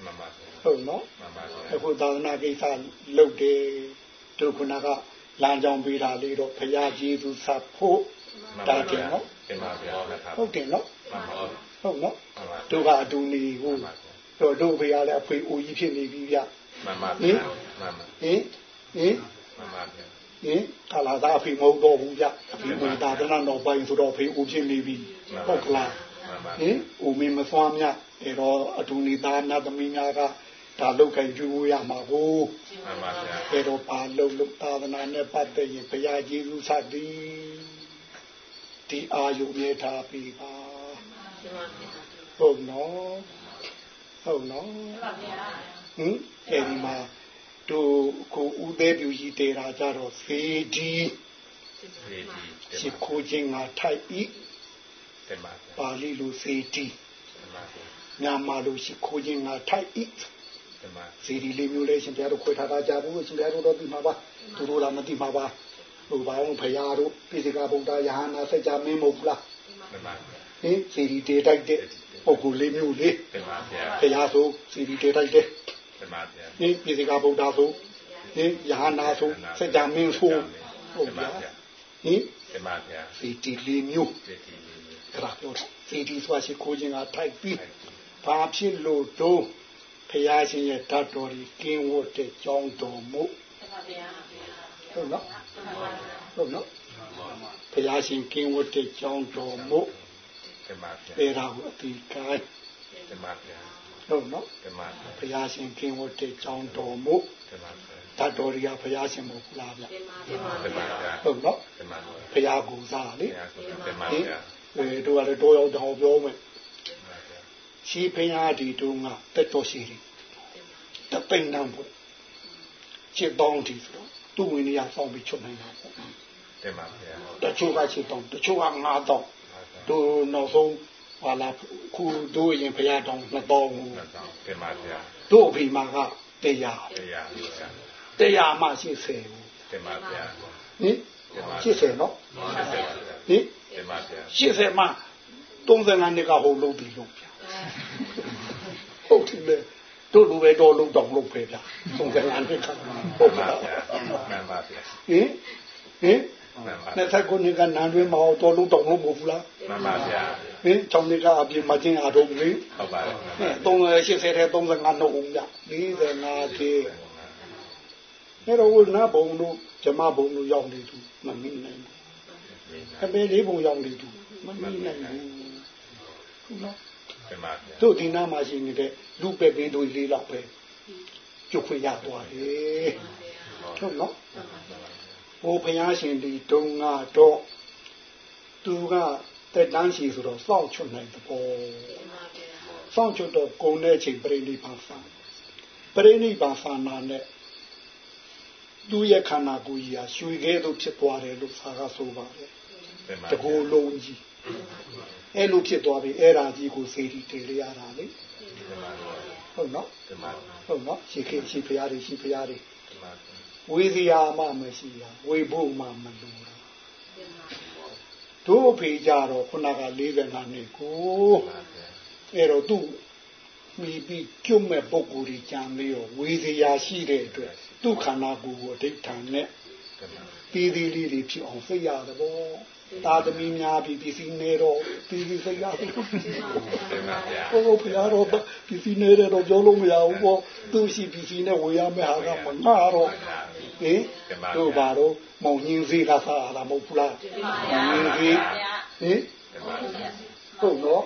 မှန်ပါဗျာ ဟုတ်နော်မှန်ပါဗျာအခုသာသနာကိစ္စလုပ်တယ်တို့ခုနကလမ်းကြောင်းပေးတာလေးတော့ဘုရားကျေးဇူးဆက်ဖို့မှန်တာပါတယ်ဗျာနော်တင်ပါဗျာဟုတ်ဟုတ်တယ်နော်မှန်ပါဗျာဟုတ်နော်မှန်ပါတို့ကအတူနေဟုတ်တော့တို့ဖေရလည်းအဖေအိုကြီးဖြစ်နေပြီဗျမှန်ပါဗျာမှန်ပါဟင်ဟင်မှန်ပါဗျာဟင်ကာလာသားအဖေမဟုတ်တော့ဘူးဗျအဖေကဒါသနာတော်ပိုင်းဆိုတော့ဖေအိုဖြစ်နေပြီဟုတ်ကလားမှန်ပါဟင်အိုမင်းမသွားမြအဲ့တော့အတူနေသားနာသမီးများက ဒါလောက်ခိုင်ကျူးရမှာကိုမှန်ပါဗျာအဲ့တော့ပါလုံးလုံးသာသနာနဲ့ပတ်သက်ရင်ဘုရားကျေးဇူးဆက်သည်ဒီအာယုမြေထားပြီပါဟုတ်နော်ဟုတ်နော်ဟင်အဲ့ဒီမှာတို့ကိုဦးသေးပြူကြီးတေတာကြတော့ဖေဒီဒီဒီရှိခိုးခြင်းငါထိုက်ဤတင်ပါဗျာပါဠိလိုဖေဒီတင်ပါဗျာမြန်မာလိုရှိခိုးခြင်းငါထိုက်ဤတင်ပါ စီဒီလေးမျိုးလေးရှင်ပြတို့ခွဲထားတာကြဘူးရှင်ပြတို့တော့ဒီမှာပါသူတို့လားမသိမှာပါဟိုဘာအောင်ဖရာတို့ပိစိကဗုဒ္ဓယဟနာစัจ जा မင်းမဟုတ်ဘူးလား တင်ပါ ဟင်စီဒီတေတိုက်တဲ့ပုဂ္ဂိုလ်လေးမျိုးလေး တင်ပါဗျာ ဖရာဆိုစီဒီတေတိုက်တဲ့ တင်ပါဗျာ ဟင်ပိစိကဗုဒ္ဓဆိုဟင်ယဟနာဆိုစัจ जा မင်းဆိုဟုတ် တင် ပါ ပါဗျာ ဟင် တင်ပါဗျာ စီဒီလေးမျိုး ဒီဒီ အဲ့ဒါပြောတာစီဒီဆိုရှိခိုးခြင်းကထိုက်ပြီးဘာဖြစ်လို့တော့ ဖရာရှင်ရဲ့ဓာတ်တော်ကြီးကင်းဝတ်တဲ့ကြောင်းတော်မှုတင်ပါဗျာဟုတ်နော်ဟုတ်နော်ဘုရားရှင်ကင်းဝတ်တဲ့ကြောင်းတော်မှုတင်ပါဗျာပေရာကိုအတိကိုင်းတင်ပါဗျာဟုတ်နော်တင်ပါဗျာဘုရားရှင်ကင်းဝတ်တဲ့ကြောင်းတော်မှုတင်ပါဗျာတတ်တော်ရီကဘုရားရှင်မဟုတ်ဘူးလားဗျတင်ပါဗျာဟုတ်နော်တင်ပါဗျာဘုရားကူစားလေတင်ပါဟင်ဗျာအဲတို့ကလည်းတော်ရောက်တောင်ပြောမယ် ရှိဘုရားဒီတုန်းကတက်တော်ရှိတယ်တပိန်နံဖို့ချစ်တောင်းဒီဆိုတော့သူ့ဝင်ရဆောင်ပြီးချုပ်နိုင်တာပေါ့တင်ပါဗျာတချို့ကချစ်တောင်းတချို့ကငါတောင်းတို့နောက်ဆုံးဟာလာခုတို့ရင်ဖရာတောင်2000တင်ပါဗျာတို့အဖေမာကတရားတရားဗျာဟတရားမှ80ဘူးတင်ပါဗျာဟင်80နော်80ပါဗျာဟင်တင်ပါဗျာ80မှ35နှစ်ကဟိုလုံးပြီးလုံးဗျာ ဟုတ်တယ်လေတို့လူပဲတော့လုံးတောင်လုံးပဲဗျာ35နှစ်ကဟုတ်ပါပါဗျာမှန်ပါဗျာဟင်ဟင်မှန်ပါနှစ်သက်ကိုနေကနန်းတွင်မအောင်တော်လုံးတောင်လုံးမဟုတ်ဘူးလားမှန်ပါဗျာဟင်ချောင်းနေကအပြင်မချင်းအားထုတ်လေဟုတ်ပါတယ်ဟဲ့30 80ထဲ35နှုတ်ဦးဗျ45ခေအဲ့တော့ဝိနာဘုံတို့ဇမဘုံတို့ရောက်နေသူမမိနိုင်ဘူးအပေလေးဘုံရောက်နေသူမမိနိုင်ဘူးဟုတ်နော် တင်ပါဗျာတို့ဒီနားမှာရှိနေတဲ့လူပဲပင်တို့လေးလောက်ပဲကျုပ်ခွေရသွားတယ်ဟုတ်နော်ဟိုဘုရားရှင်ဒီတုံးကတော့သူကတက်တန်းရှိဆိုတော့စောင့်ချွတ်နိုင်တဲ့ပေါ်စောင့်ချွတ်တော့ဂုံတဲ့ချိန်ပြိဋိဘာသာပြိဋိဘာသာနာနဲ့သူ့ရဲ့ခန္ဓာကိုယ်ကြီးဟာရွှေခဲသို့ဖြစ်သွားတယ်လို့သာကဆိုပါတယ်တင်ပါတကူလုံးကြီး အဲ့လိုဖြစ်သွားပြီအဲ့ဒါကြီးကိုစေတီတည်ရရတာလေဟုတ်နော်တင်ပါဟုတ်နော်ရှိခေရှိဖရားတွေရှိဖရားတွေတင်ပါဝေစီယာမှမရှိတာဝေဖို့မှမလိုတာတို့ဖေကြတော့ခုနက45နှစ်ကိုအဲ့တော့သူ့မိပြီးကျွတ်မဲ့ပုဂ္ဂိုလ်ကြီးကြံပြီးတော့ဝေစီယာရှိတဲ့အတွက်သူ့ခန္ဓာကိုယ်ကိုအဋိဋ္ဌာန်နဲ့တင်ပါတီးသေးလေးတွေဖြစ်အောင်စိတ်ရတယ်ဗော သာသမီများပြီးပစ္စည်းနေတော့တီးသေးစိတ်ရတယ်တင်ပါဗျာဘုရားဖရာတော့ပစ္စည်းနေတော့ပြောလို့မရဘူးပေါ့သူရှိပစ္စည်းနဲ့ဝေရမယ့်ဟာကမငါတော့ဟင်တို့ပါတော့မောင်ညင်းစေးလာစားရတာမဟုတ်ဘူးလားမောင်ညင်းစေးဟင်တင်ပါဗျာဟုတ်နော်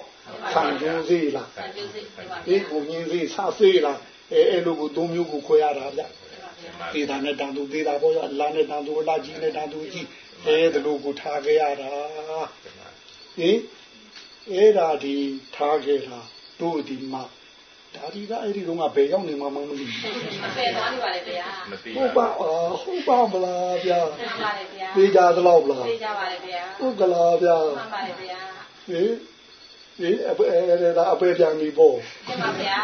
ဆန်ကျုံးစေးလားအကျိုးစိတ်ပါဟင်မောင်ညင်းစေးဆစေးလားအဲအဲ့လိုကိုသုံးမျိုးကိုခွဲရတာဗျတင်ပါဒေတာနဲ့တန်သူဒေတာပေါ့ရလာနဲ့တန်သူလာကြီးနဲ့တန်သူကြီး အဲဒီလိုကိုထားခဲ့ရတာဟင်အဲ့ဒါဒီထားခဲ့တာတို့ဒီမှာဒါဒီကအဲ့ဒီတော့ကဘယ်ရောက်နေမှမမသိဘူးအပယ်သွားနေပါလေဗျာမသိဟုတ်ပါအာဟုတ်ပါမလားဗျာမှန်ပါလေဗျာသိကြသလောက်လားသိကြပါလေဗျာဟုတ်ကလားဗျာမှန်ပါလေဗျာဟင်ဒီအပေအဲ့ဒါအပေပြန်ပြီပေါ့မှန်ပါဗျာ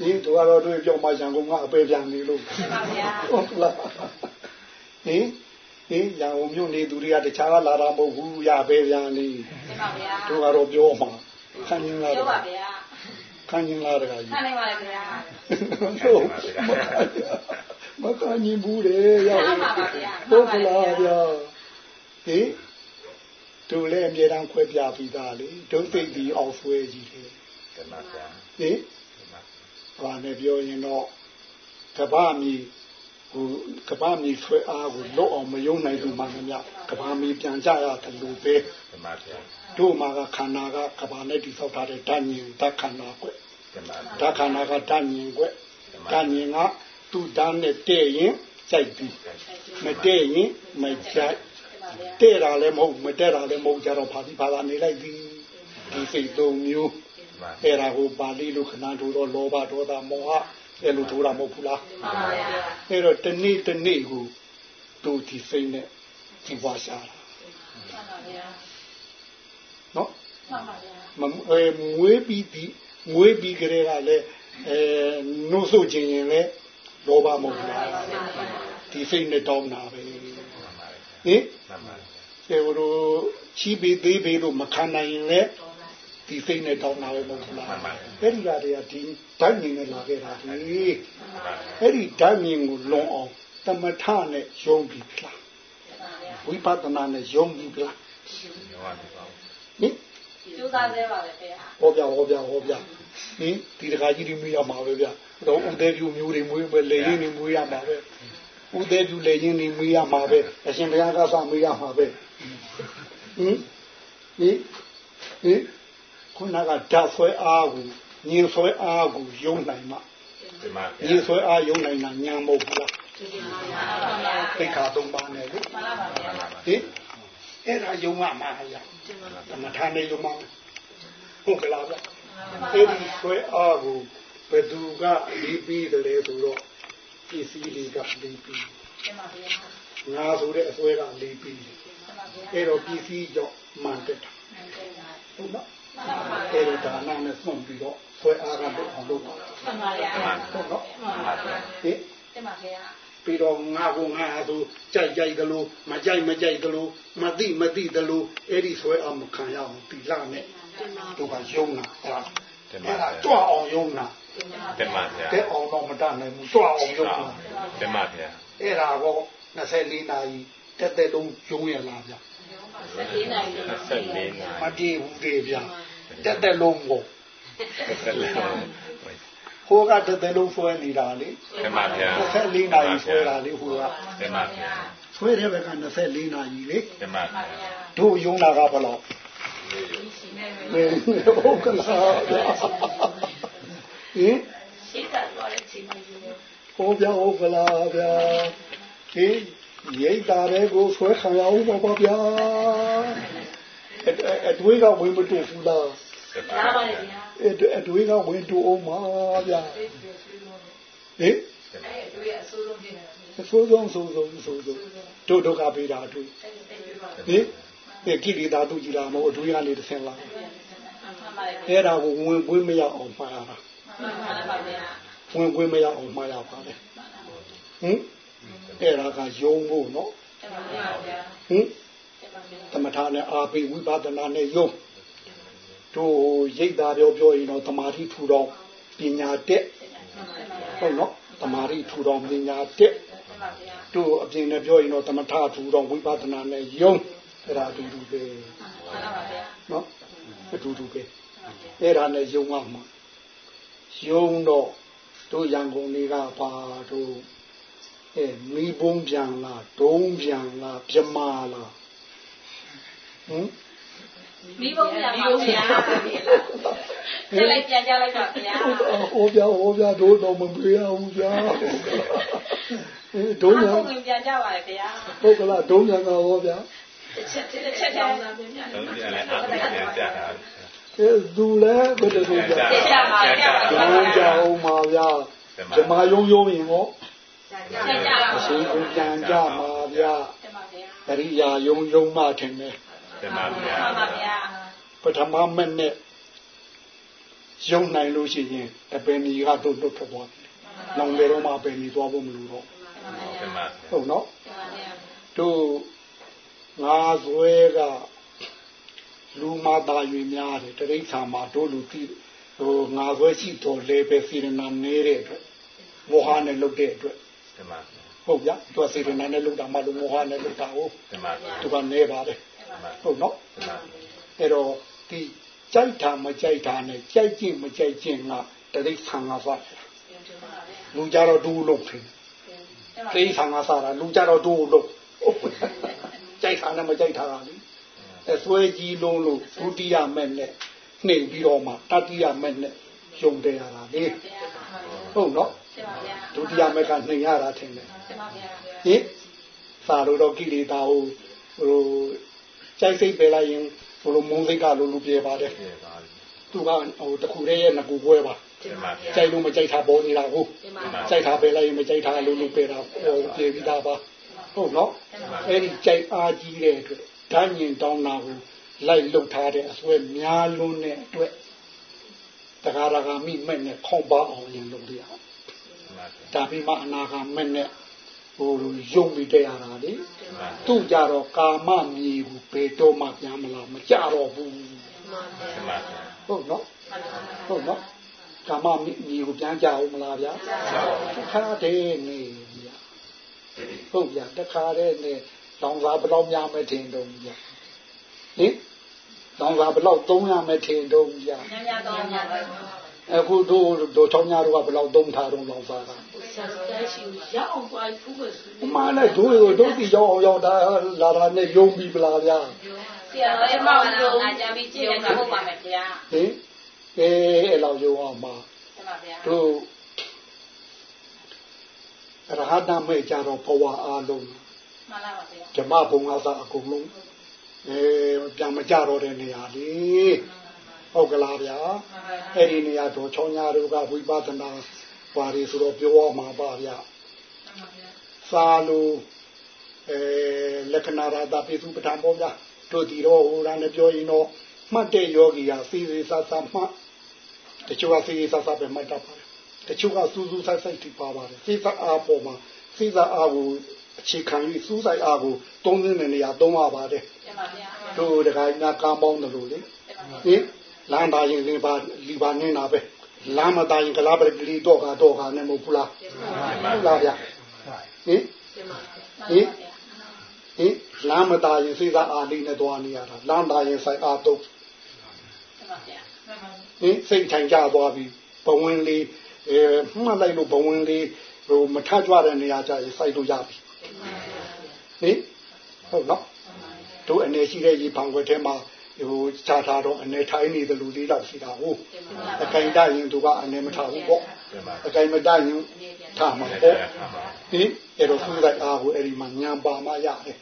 ဒီတို့ကတော့တို့ပြောမှရန်ကုန်ကအပေပြန်ပြီလို့မှန်ပါဗျာဟုတ်ကလားဟင် ဟင်ရန်ကုန်မြို့နေသူတွေကတခြားကလာတာမဟုတ်ဘူးရပဲပြန်နေမှန်ပါဗျာတို့ကတော့ပြောမှာခံရင်လာပြောပါဗျာခံရင်လာတကကြီးခံနိုင်ပါလေဗျာဟုတ်မခံရင်ဘူးလေရမှန်ပါပါဗျာဟုတ်ကလားဗျာဟင်တို့လည်းအမြဲတမ်းခွဲပြပြီးသားလေဒုသိတိအောင်ဆွဲကြီးလေတင်ပါဗျာဟင်ဘာနဲ့ပြောရင်တော့ကပ္ပမီ ဟိုကပ္ပမီဆွဲအားကိုလွတ်အောင်မယုံနိုင်ဘူးမှန်မများကပ္ပမီပြန်ကြရတယ်လို့ပဲတင်ပါဗျာတို့မှာကခန္ဓာကကပ္ပနဲ့တိဆောက်ထားတဲ့ဓာတ်ညင်ဓာတ်ခန္ဓာကွတင်ပါဓာတ်ခန္ဓာကဓာတ်ညင်ကွဓာတ်ညင်ကသူ့ဓာတ်နဲ့တဲ့ရင်စိုက်ပြီးမတဲ့ရင်မကြိုက်တဲ့တာလည်းမဟုတ်မတဲ့တာလည်းမဟုတ်ကြတော့ဘာဒီဘာသာနေလိုက်ပြီဒီစိတ်သုံးမျိုးပါအဲ့ဒါကိုပါဠိလိုခဏထိုးတော့လောဘဒေါသမောဟ အဲ့လိုထိုးတာမဟုတ်ဘူးလားမှန်ပါဗျာအဲ့တော့တနေ့တနေ့ကိုတို့ဒီစိတ်နဲ့ဒီပွားရှာတာမှန်ပါဗျာနော်မှန်ပါဗျာမအဲမွေးပြီးဒီမွေးပြီးကြတဲ့ကလည်းအဲနှုတ်ဆိုခြင်းရင်လည်းလောဘမဟုတ်ဘူးလားဒီစိတ်နဲ့တောင်းတာပဲဟင်မှန်ပါအဲဟိုလိုချီးပေးသေးပေးလို့မခံနိုင်ရင်လည်း ဒီစိတ်နဲ့တောင်းတာပဲမဟုတ်ဘူးလားအဲ့ဒီကတည်းကဒီဓာတ်မြင်နဲ့လာခဲ့တာဒီအဲ့ဒီဓာတ်မြင်ကိုလွန်အောင်တမထနဲ့ယုံပြီးပြလားဝိပဿနာနဲ့ယုံပြီးပြလားရောပါပါဟင်ကျိုးသားသေးပါလေဗျာဟောပြဟောပြဟောပြဟင်ဒီတခါကြီးဒီမွေးရမှာပဲဗျတော့ဥသေးပြူမျိုးတွေမွေးပဲလေရင်းတွေမွေးရမှာပဲဥသေးပြူလေရင်းတွေမွေးရမှာပဲအရှင်ဘုရားကစမွေးရမှာပဲဟင်ဟင်ဟင် ခုနကဓာတ်ဆွဲအားကိုညင်ဆွဲအားကိုယုံနိုင်မှာတင်ပါညင်ဆွဲအားယုံနိုင်တာညာမဟုတ်ဘူးလားမှန်ပါဗျာသိခါသုံးပါနဲ့လေမှန်ပါဗျာဟင်အဲ့ဒါယုံရမှာရသမထနဲ့ယုံမှာဟုတ်ကလားဗျအဲ့ဒီဆွဲအားကိုဘယ်သူကလေးပြီးတယ်လဲဆိုတော့ပစ္စည်းတွေကလေးပြီးမှန်ပါဗျာငါဆိုတဲ့အဆွဲကလေးပြီးမှန်ပါဗျာအဲ့တော့ပစ္စည်းကြောင့်မှန်တက်တာဟုတ်နော် အဲ့ဒီဒါနနဲ့ဆုံးပြီးတော့ဆွဲအားကတော့အောင်လုပ်ပါမှန်ပါဗျာဟုတ်နော်မှန်ပါဗျာဟင်တင်ပါဗျာဟပြီးတော့ငါကိုငါဆိုကြိုက်ကြိုက်တယ်လို့မကြိုက်မကြိုက်တယ်လို့မသိမသိတယ်လို့အဲ့ဒီဆွဲအောင်မခံရအောင်တီလာနဲ့သူကယုံတာအဲ့ဒါအဲ့ဒါကြွအောင်ယုံတာတင်ပါဗျာတဲ့အောင်တော့မတတ်နိုင်ဘူးကြွအောင်ယုံတာတင်ပါဗျာအဲ့ဒါကော24နာရီတက်တက်လုံးယုံရလားဗျာ14နိုင်လို့24နာမတည်ဘူးလေဗျာ တက်တက်လုံးကိုဆက်လက်ဟိုကတက်တက်လုံးဆွဲနေတာလေတင်ပါဗျာ24နာရီဆွဲတာလေဟိုကတင်ပါဗျာဆွဲတဲ့ဘက်က24နာရီလေတင်ပါဗျာတို့ယုံတာကဘယ်လောက်ဘယ်ဟုတ်ကလားဗျာဟင်ရှိကသွားတဲ့ချိန်မှာယူဟောဗျာဟုတ်ကလားဗျာဟင်ရိတ်တာတွေကိုဆွဲခံရအောင်ပါဗျာအအတွေးကဝင်မတူဘူးလား လာပါလေဗျာအအတွေးကဝင်တူအောင်ပါဗျာဟင်အဲ့တို့ရဲ့အဆိုးဆုံးဖြစ်နေတာဆိုးဆုံးဆိုးဆုံးဆိုးဆုံးတို့ဒုက္ခပေးတာအတွေ့ဟင်ဒီကိလေသာတို့ကြည်လာမဟုတ်အတွေးကနေတစ်ဆင်းလာမှန်ပါလေအဲ့ဒါကိုဝင်ပွေးမရအောင်မှားရတာမှန်ပါဗျာဝင်ပွေးမရအောင်မှားရပါတယ်ဟင်အဲ့ဒါကယုံဖို့နော်တင်ပါဗျာဟင်သမထနဲ့အာပိဝိပဿနာနဲ့ယုံ တို့ရိတ်တာပြောပြောရင်တော့တမာတိထူတော်ပညာတက်ဟုတ်နော်တမာတိထူတော်ပညာတက်တို့အပြင်နဲ့ပြောရင်တော့သမထထူတော်ဝိပဿနာနဲ့ယုံအဲ့ဒါအတူတူပဲနော်အတူတူပဲအဲ့ဒါနဲ့ယုံရမှာယုံတော့တို့ရန်ကုန်တွေကပါတို့အဲမိဘုံပြန်လားဒုံပြန်လားပြမလားဟင် မိဘုံပြန်ပါဗျာဆက်လိုက်ပြန်ကြလိုက်ပါဗျာဟိုပြဟိုပြတို့တော့မပြေရဘူးဗျာအဲဒုံညာဘုံပြန်ကြပါလေဗျာပုတ်ကလာဒုံညာကဟောဗျာတစ်ချက်တစ်ချက်တောင်းတာဗျာသုံးပြန်လဲအားပြန်ကြတာအဲသူလည်းဘယ်လိုလုပ်ကြတစ်ချက်ပါဗျာဒုံကြအောင်ပါဗျာဇမယုံယုံရင်ဟောပြန်ကြပါအရှင်ကိုပြန်ကြမှာဗျာတင်ပါဗျာအရိယာယုံယုံမှထင်တယ် တင်ပါဗျာမှန်ပါဗျာပထမမနဲ့ယုံနိုင်လို့ရှိရင်အပင်ကြီးကတော့လွတ်ထွက်သွားတယ်။နောင်လေတော့မှအပင်ကြီးသွားဖို့မလိုတော့တင်ပါဟုတ်နော်တင်ပါဗျာတို့ငါဇွဲကလူမသားရွေများတယ်တရိษံမှာတို့လူတိဟိုငါဇွဲရှိတော်လေပဲစီရနာနေတဲ့အတွက်မောဟနဲ့လုတ်တဲ့အတွက်တင်ပါဟုတ်ဗျာသူကစီရနာနဲ့လုတ်တာမှလူမောဟနဲ့လုတ်တာဟုတ်တင်ပါသူကနေပါတယ် ဟုတ်နော်တင်ပါအဲ့တော့ဒီကြိုက်တာမကြိုက်တာနဲ့ကြိုက်ခြင်းမကြိုက်ခြင်းကတရိษံကစားလူကြတော့ဒူလုတ်တယ်တရိษံကစားတာလူကြတော့ဒူလုတ်ကြိုက်တာနဲ့မကြိုက်တာကလေအစွဲကြီးလုံးလို့ဒုတိယမဲ့နဲ့နှိမ်ပြီးတော့မှတတိယမဲ့နဲ့ယုံတယ်ရတာလေဟုတ်နော်တင်ပါဗျာဒုတိယမဲ့ကနှိမ်ရတာထင်တယ်တင်ပါဗျာဟင်စာလို့တော့ကိလေသာဟိုဟို ကြိုက်စိတ်ပဲလိုက်ရင်ဟိုလိုမုန်းစိတ်ကလိုလိုပြေပါတယ်ပြေပါသူကဟိုတခုတည်းရဲ့ငကူပွဲပါတင်ပါဗျာကြိုက်လို့မကြိုက်တာပေါ်နေတာကိုတင်ပါကြိုက်တာပဲလိုက်ရင်မကြိုက်တာလိုလိုပဲတာဟိုပြေပြီးသားပါဟုတ်နော်အဲ့ဒီကြိုက်အားကြီးတဲ့အတွက်ဓာညင်တောင်းတာကိုလိုက်လုတ်ထားတဲ့အစွဲများလွန်းတဲ့အတွက်တခါတခါမိမဲ့နဲ့ခေါင်းပါအောင်ရင်လုပ်ရအောင်ဒါပြီးမှအနာဂါမဲ့နဲ့ ဟိုယုံပြီးတရားတာလေသူ့ကြတော့ကာမမြေကိုဘယ်တော့မှပြန်မလာမကြတော့ဘူးတင်ပါဟုတ်နော်ဟုတ်နော်ကာမမြေကိုပြန်ကြအောင်မလားဗျာတခါတည်းနေဗျာဟုတ်ဗျာတခါတည်းနေလောင်စာဘယ်လောက်များမထင်တော့ဗျာဟင်လောင်စာဘယ်လောက်သုံးရမထင်တော့ဗျာညံ့ညံ့တော့ညံ့တော့အခုတို့တို့ချောင်းများတို့ကဘယ်လောက်သုံးထားတော့လောင်စာကဆ ရာတော်ရှိရအောင်ပွားဖူးပဲဆိုအမှန်နဲ့တို့တို့တို့ဒီရောက်အောင်ရောက်တာလာတာနဲ့ယုံပြီပလားဗျာဆရာတော်ရဲ့မောင်လုံးငါကြမ်းပြီးကြည့်ရတာဟုတ်ပါမယ်ဗျာဟင်အဲအဲ့လောက်ယုံအောင်ပါတင်ပါဗျာတို့ရဟတမဲ့ကြတော့ဘဝအားလုံးမှန်လားပါဗျာဓမ္မဘုံအစားအကုန်လုံးအဲပြန်မကြတော့တဲ့နေရာလေဟုတ်ကလားဗျာအဲ့ဒီနေရာတော့ချောင်းညာတို့ကဝိပဿနာ ပါရီဆိုတော့ပြောရမှာပါဗျာစာလိုအဲလက္ခဏာရတာပိစုပဋ္ဌာန်ပေါ့ဗျာတို့ဒီတော့ဟိုရနဲ့ပြောရင်တော့မှတ်တဲ့ယောဂီဟာစီစီဆဆမှတ်တချို့ကစီစီဆဆပဲမှတ်တတ်ပါတယ်တချို့ကစူးစူးဆိုင်ဆိုင်တိပါပါတယ်စိတ်အားပေါ်မှာစိတ်သာအားကိုအခြေခံ၍စူးစိုက်အားကိုသုံးသင်းတဲ့နေရာသုံးပါပါတယ်တင်ပါဗျာတို့တခါညာကမ်းပေါင်းတယ်လို့လေဟင်လမ်းသားရင်လင်းပါလီပါနေတာပဲ လမ်းမသားရင်ကလားပကလေးတော့ကတော့ခါနဲ့မဟုတ်ဘူးလားဟုတ်လားဗျဟင်ဟင်ဟင်လမ်းမသားရင်စိတ်သာအားလေးနဲ့သွားနေရတာလမ်းသားရင်ဆိုင်အားတော့တင်ပါဗျာဟင်စိတ်ထိုင်ကြသွားပြီဘဝင်လေးအဲမှတ်လိုက်လို့ဘဝင်လေးဟိုမထကြွတဲ့နေရာကြရင်စိုက်လို့ရပြီဟင်ဟုတ်နော်တို့အနေရှိတဲ့ရေပံခွက်ထဲမှာ ဟိုခြားထားတော့အနေထိုင်နေတယ်လူလေးတော့ရှိတာဟုတ်အကင်တရင်သူကအနေမထားဘူးပေါ့အကင်မတရင်ထားမှာပေါ့ဟင်အဲ့တော့သူကအားကိုအဲ့ဒီမှာညံပါမှရတယ်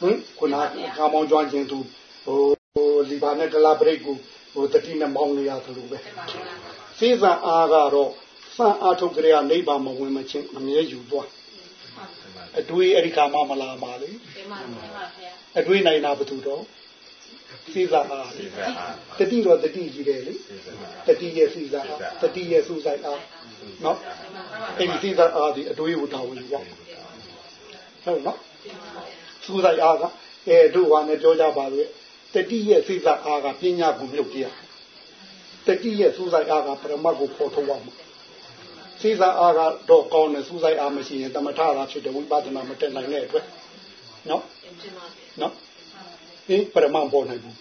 ဟင်ခုနကမောင်ကျွမ်းခြင်းသူဟိုဟိုလီဘာနဲ့ကလာဘရိတ်ကိုဟိုတတိနဲ့မောင်းနေရတယ်လို့ပဲစေးစံအားကတော့စံအားထုတ်ကြရနိဗ္ဗာန်မဝင်မချင်းအမြဲယူသွား အတွေးအဲ့ဒီခါမှမလာပါလေတင်ပါတင်ပါဗျာအတွေးနိုင်တာဘယ်သူတော့စေးစံအားလေတတိတော့တတိကြီးတယ်လေတတိရဲ့စေးစံအားတတိရဲ့စူးစိုက်အားနော်အဲ့ဒီစေးစံအားဒီအတွေးကိုတာဝန်ယူသွားဟုတ်နော်စူးစိုက်အားကအဲတို့ကလည်းပြောကြပါလို့တတိရဲ့စေးစံအားကပညာကိုမြုပ်ကြရတတိရဲ့စူးစိုက်အားကပရမတ်ကိုဖော်ထုတ်ရမှာ စေးစံအားကတော့ကောင်းတယ်စူးစိုက်အားမရှိရင်တမထတာဖြစ်တယ်ဝိပဿနာမတက်နိုင်တဲ့အတွက်နော်တင်ပါဗျာနော်ဒီပရမတ်ပေါ်နိုင်ဘူး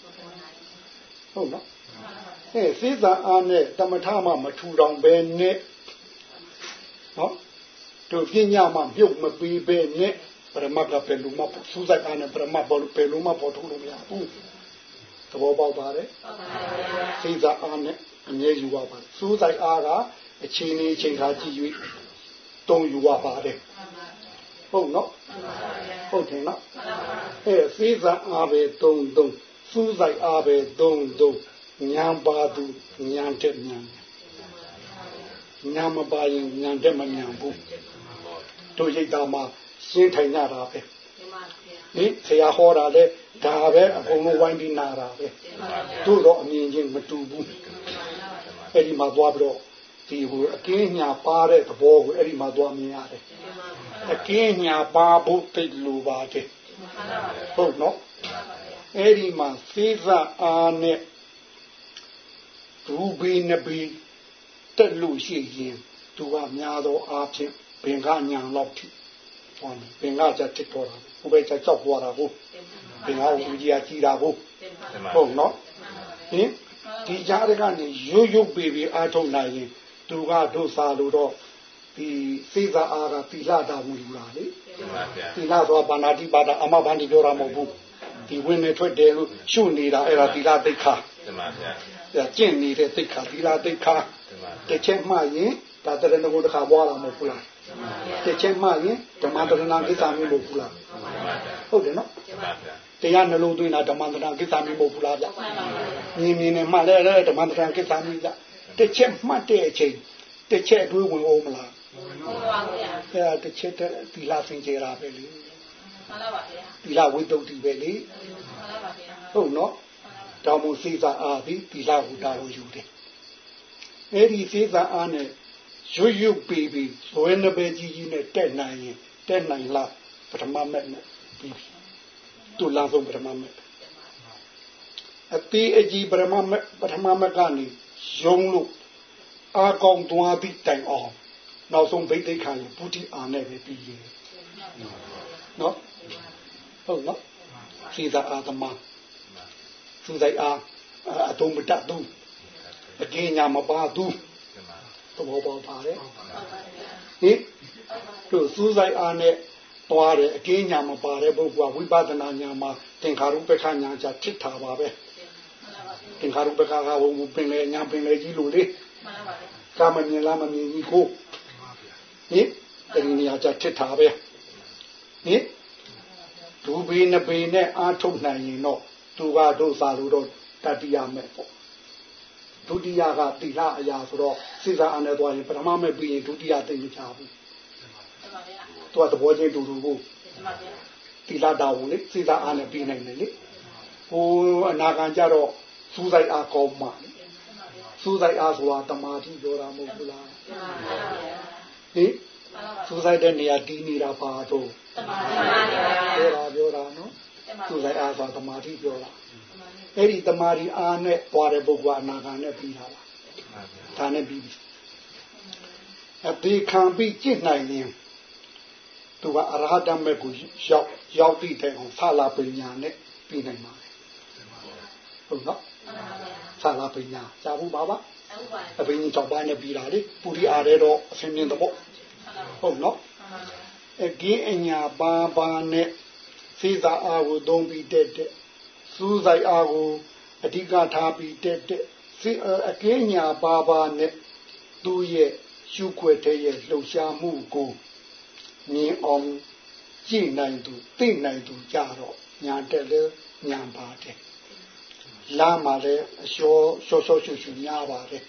ဟုတ်နော်အဲစေးစံအားနဲ့တမထမှမထူတောင်ပဲနဲ့နော်တို့ပညာမှမြုပ်မပြီးပဲနဲ့ပရမတ်ကပဲလူမစူးစိုက်အားနဲ့ပရမတ်ပေါ်ပဲလူမပေါ်ထုတ်လို့မရဘူးသဘောပေါက်ပါတယ်စိတ်သာအားနဲ့အမြဲယူရပါတယ်စူးစိုက်အားက အချိန်လေးအချိန်ခါကြည့်၍တုံးယူရပါတယ်ဟုတ်နော်ဟုတ်တယ်နော်အဲစိတ်သာအားပဲတုံးတုံးစူးစိုက်အားပဲတုံးတုံးညာပါသူညာတဲ့ညာညာမပါရင်ညာတဲ့မညာဘူးတို့ရိတ်တာမှာရှင်းထိုင်ကြတာပဲတင်ပါဗျာဟင်ဆရာဟောတာလဲဒါပဲအကုန်လုံးဝိုင်းပြီးနာတာပဲတို့တော့အမြင်ချင်းမတူဘူးအဲ့ဒီမှာသွားပြီးတော့ ဒီဟိုအကင်းညာပါတဲ့သဘောကိုအဲ့ဒီမှာသွားမြင်ရတယ်အကင်းညာပါဖို့တိတ်လိုပါတယ်ဟုတ်နော်အဲ့ဒီမှာသေဇအားနဲ့ရူဘီနဘီတက်လို့ရှိရင်သူကများသောအားဖြင့်ဘင်္ဂညာလောက်ထိဟောတယ်ဘင်္ဂကြတစ်တော်တာဘုပဲကြကြောက်သွားတာဟုတ်ဘင်္ဂကိုဦးကြီးကကြီးတာဟုတ်ဟုတ်နော်ဟင်ဒီကြားတွေကနေရွရွပေပေအားထုတ်နိုင်ရင် သူကဒုစာလို့တော့ဒီစေစာအားကသီလတာမူလာလေတင်ပါဗျာသီလဆိုတာဘာနာတိပါဒအမဘန္တိပြောတာမဟုတ်ဘူးဒီဝင်နေထွက်တယ်လို့ရှုနေတာအဲ့ဒါသီလသိက္ခာတင်ပါဗျာအဲ့ဒါကျင့်နေတဲ့သိက္ခာသီလသိက္ခာတင်ပါတစ်ချက်မှရင်ဒါတရဏဂုံတစ်ခါပွားလာမဟုတ်ဘူးလားတစ်ချက်မှရင်ဓမ္မတရဏကိစ္စမျိုးမဟုတ်ဘူးလားဟုတ်တယ်နော်တင်ပါဗျာတရားနှလုံးသွင်းတာဓမ္မတရဏကိစ္စမျိုးမဟုတ်ဘူးလားဗျမြင်မြင်နဲ့မှလည်းလည်းဓမ္မတရဏကိစ္စမျိုးကြ တစ်ချက်မှတ်တဲ့အချိန်တစ်ချက်တွေးဝင်အောင်မလားဟုတ်ပါဗျာအဲ့ဒါတစ်ချက်တည်းသီလစင်ကြယ်တာပဲလေမှန်ပါပါဗျာသီလဝိတ္တုတိပဲလေမှန်ပါပါဗျာဟုတ်နော်တောင်မူစေစာအားသည်သီလဟုတာကိုယူတယ်အဲ့ဒီစေစာအားနဲ့ရွရွပေပေဇွဲနှပဲကြီးကြီးနဲ့တက်နိုင်ရင်တက်နိုင်လားပထမမဲ့နဲ့ပြီးပြီသူလာဆုံးပထမမဲ့အတိအကြီးပထမမဲ့ပထမမဲ့ကနေ ယုံလို့အာကောင်းသွားပြီးတိုင်အောင်နောက်ဆုံးဗိသိက်ခံရင်ပုတိအာနဲ့ပဲပြီးရင်နော်ဟုတ်နော်စေစာအာသမသူဆိုင်အားအတုံးမတတ်သူအကင်းညာမပါသူတင်ပါသဘောပေါက်ပါတယ်ဟင်တို့စူးဆိုင်အားနဲ့သွားတယ်အကင်းညာမပါတဲ့ပုဂ္ဂိုလ်ကဝိပဿနာညာမှာသင်္ခါရုပ္ပခညာချဖြစ်တာပါပဲ သင်္ခါရုပ္ပခကဘုံပင်လေညာပင်လေကြီးလို့လေမှန်ပါဗျာကာမမြင်လားမမြင်ကြီးကိုဟင်တဏှာချဖြစ်တာပဲဟင်ဒူဘေးနဘေးနဲ့အာထုတ်နိုင်ရင်တော့သူကတို့စာလို့တော့တတိယမဲ့ပေါ့ဒုတိယကတိလအရာဆိုတော့စိစာအနေသွားရင်ပထမမဲ့ပြီးရင်ဒုတိယသိမချဘူးမှန်ပါဗျာသူကသဘောချင်းတူတူကိုမှန်ပါဗျာတိလတာဝင်လေစိစာအားနဲ့ပြီးနိုင်တယ်လေဟိုအနာခံကြတော့ စူးစိုက်အားကောင်းမှလေစူးစိုက်အားဆိုတာတမာတိပြောတာမဟုတ်ဘူးလားမှန်ပါဗျာဟင်စူးစိုက်တဲ့နေရာတီးနေတာပါတော့တမာတိပါဗျာပြောတာပြောတာနော်စူးစိုက်အားဆိုတမာတိပြောတာအဲ့ဒီတမာတိအားနဲ့ပွားတဲ့ပုဂ္ဂိုလ်အနာဂါနဲ့ပြီးတာပါဒါနဲ့ပြီးပြီအပေခံပြီးကြည့်နိုင်ရင်သူကအရဟတမေကိုရောက်ရောက်ပြီးတဲ့အောင်ဆလာပညာနဲ့ပြီးနိုင်ပါတယ်ဟုတ်နော် ဆလာပညာကြားဘူးပါပါဟုတ်ပါအပင်ကြီးကြောင့်ပိုင်းနဲ့ပြီးတာလေပူရီအားတဲ့တော့အဆင်ပြေတော့ဟုတ်နော်အကင်းအညာပါပါနဲ့စေစာအားကိုသုံးပြီးတက်တဲ့စူးစိုက်အားကိုအဓိကထားပြီးတက်တဲ့စေအကင်းညာပါပါနဲ့သူ့ရဲ့ရှုခွက်တဲ့ရဲ့လှုပ်ရှားမှုကိုမြင်အောင်ကြည့်နိုင်သူသိနိုင်သူကြတော့ညာတက်လဲညာပါတယ် လာမှလည်းအလျှောရှောရှောရှုရှုများပါတယ်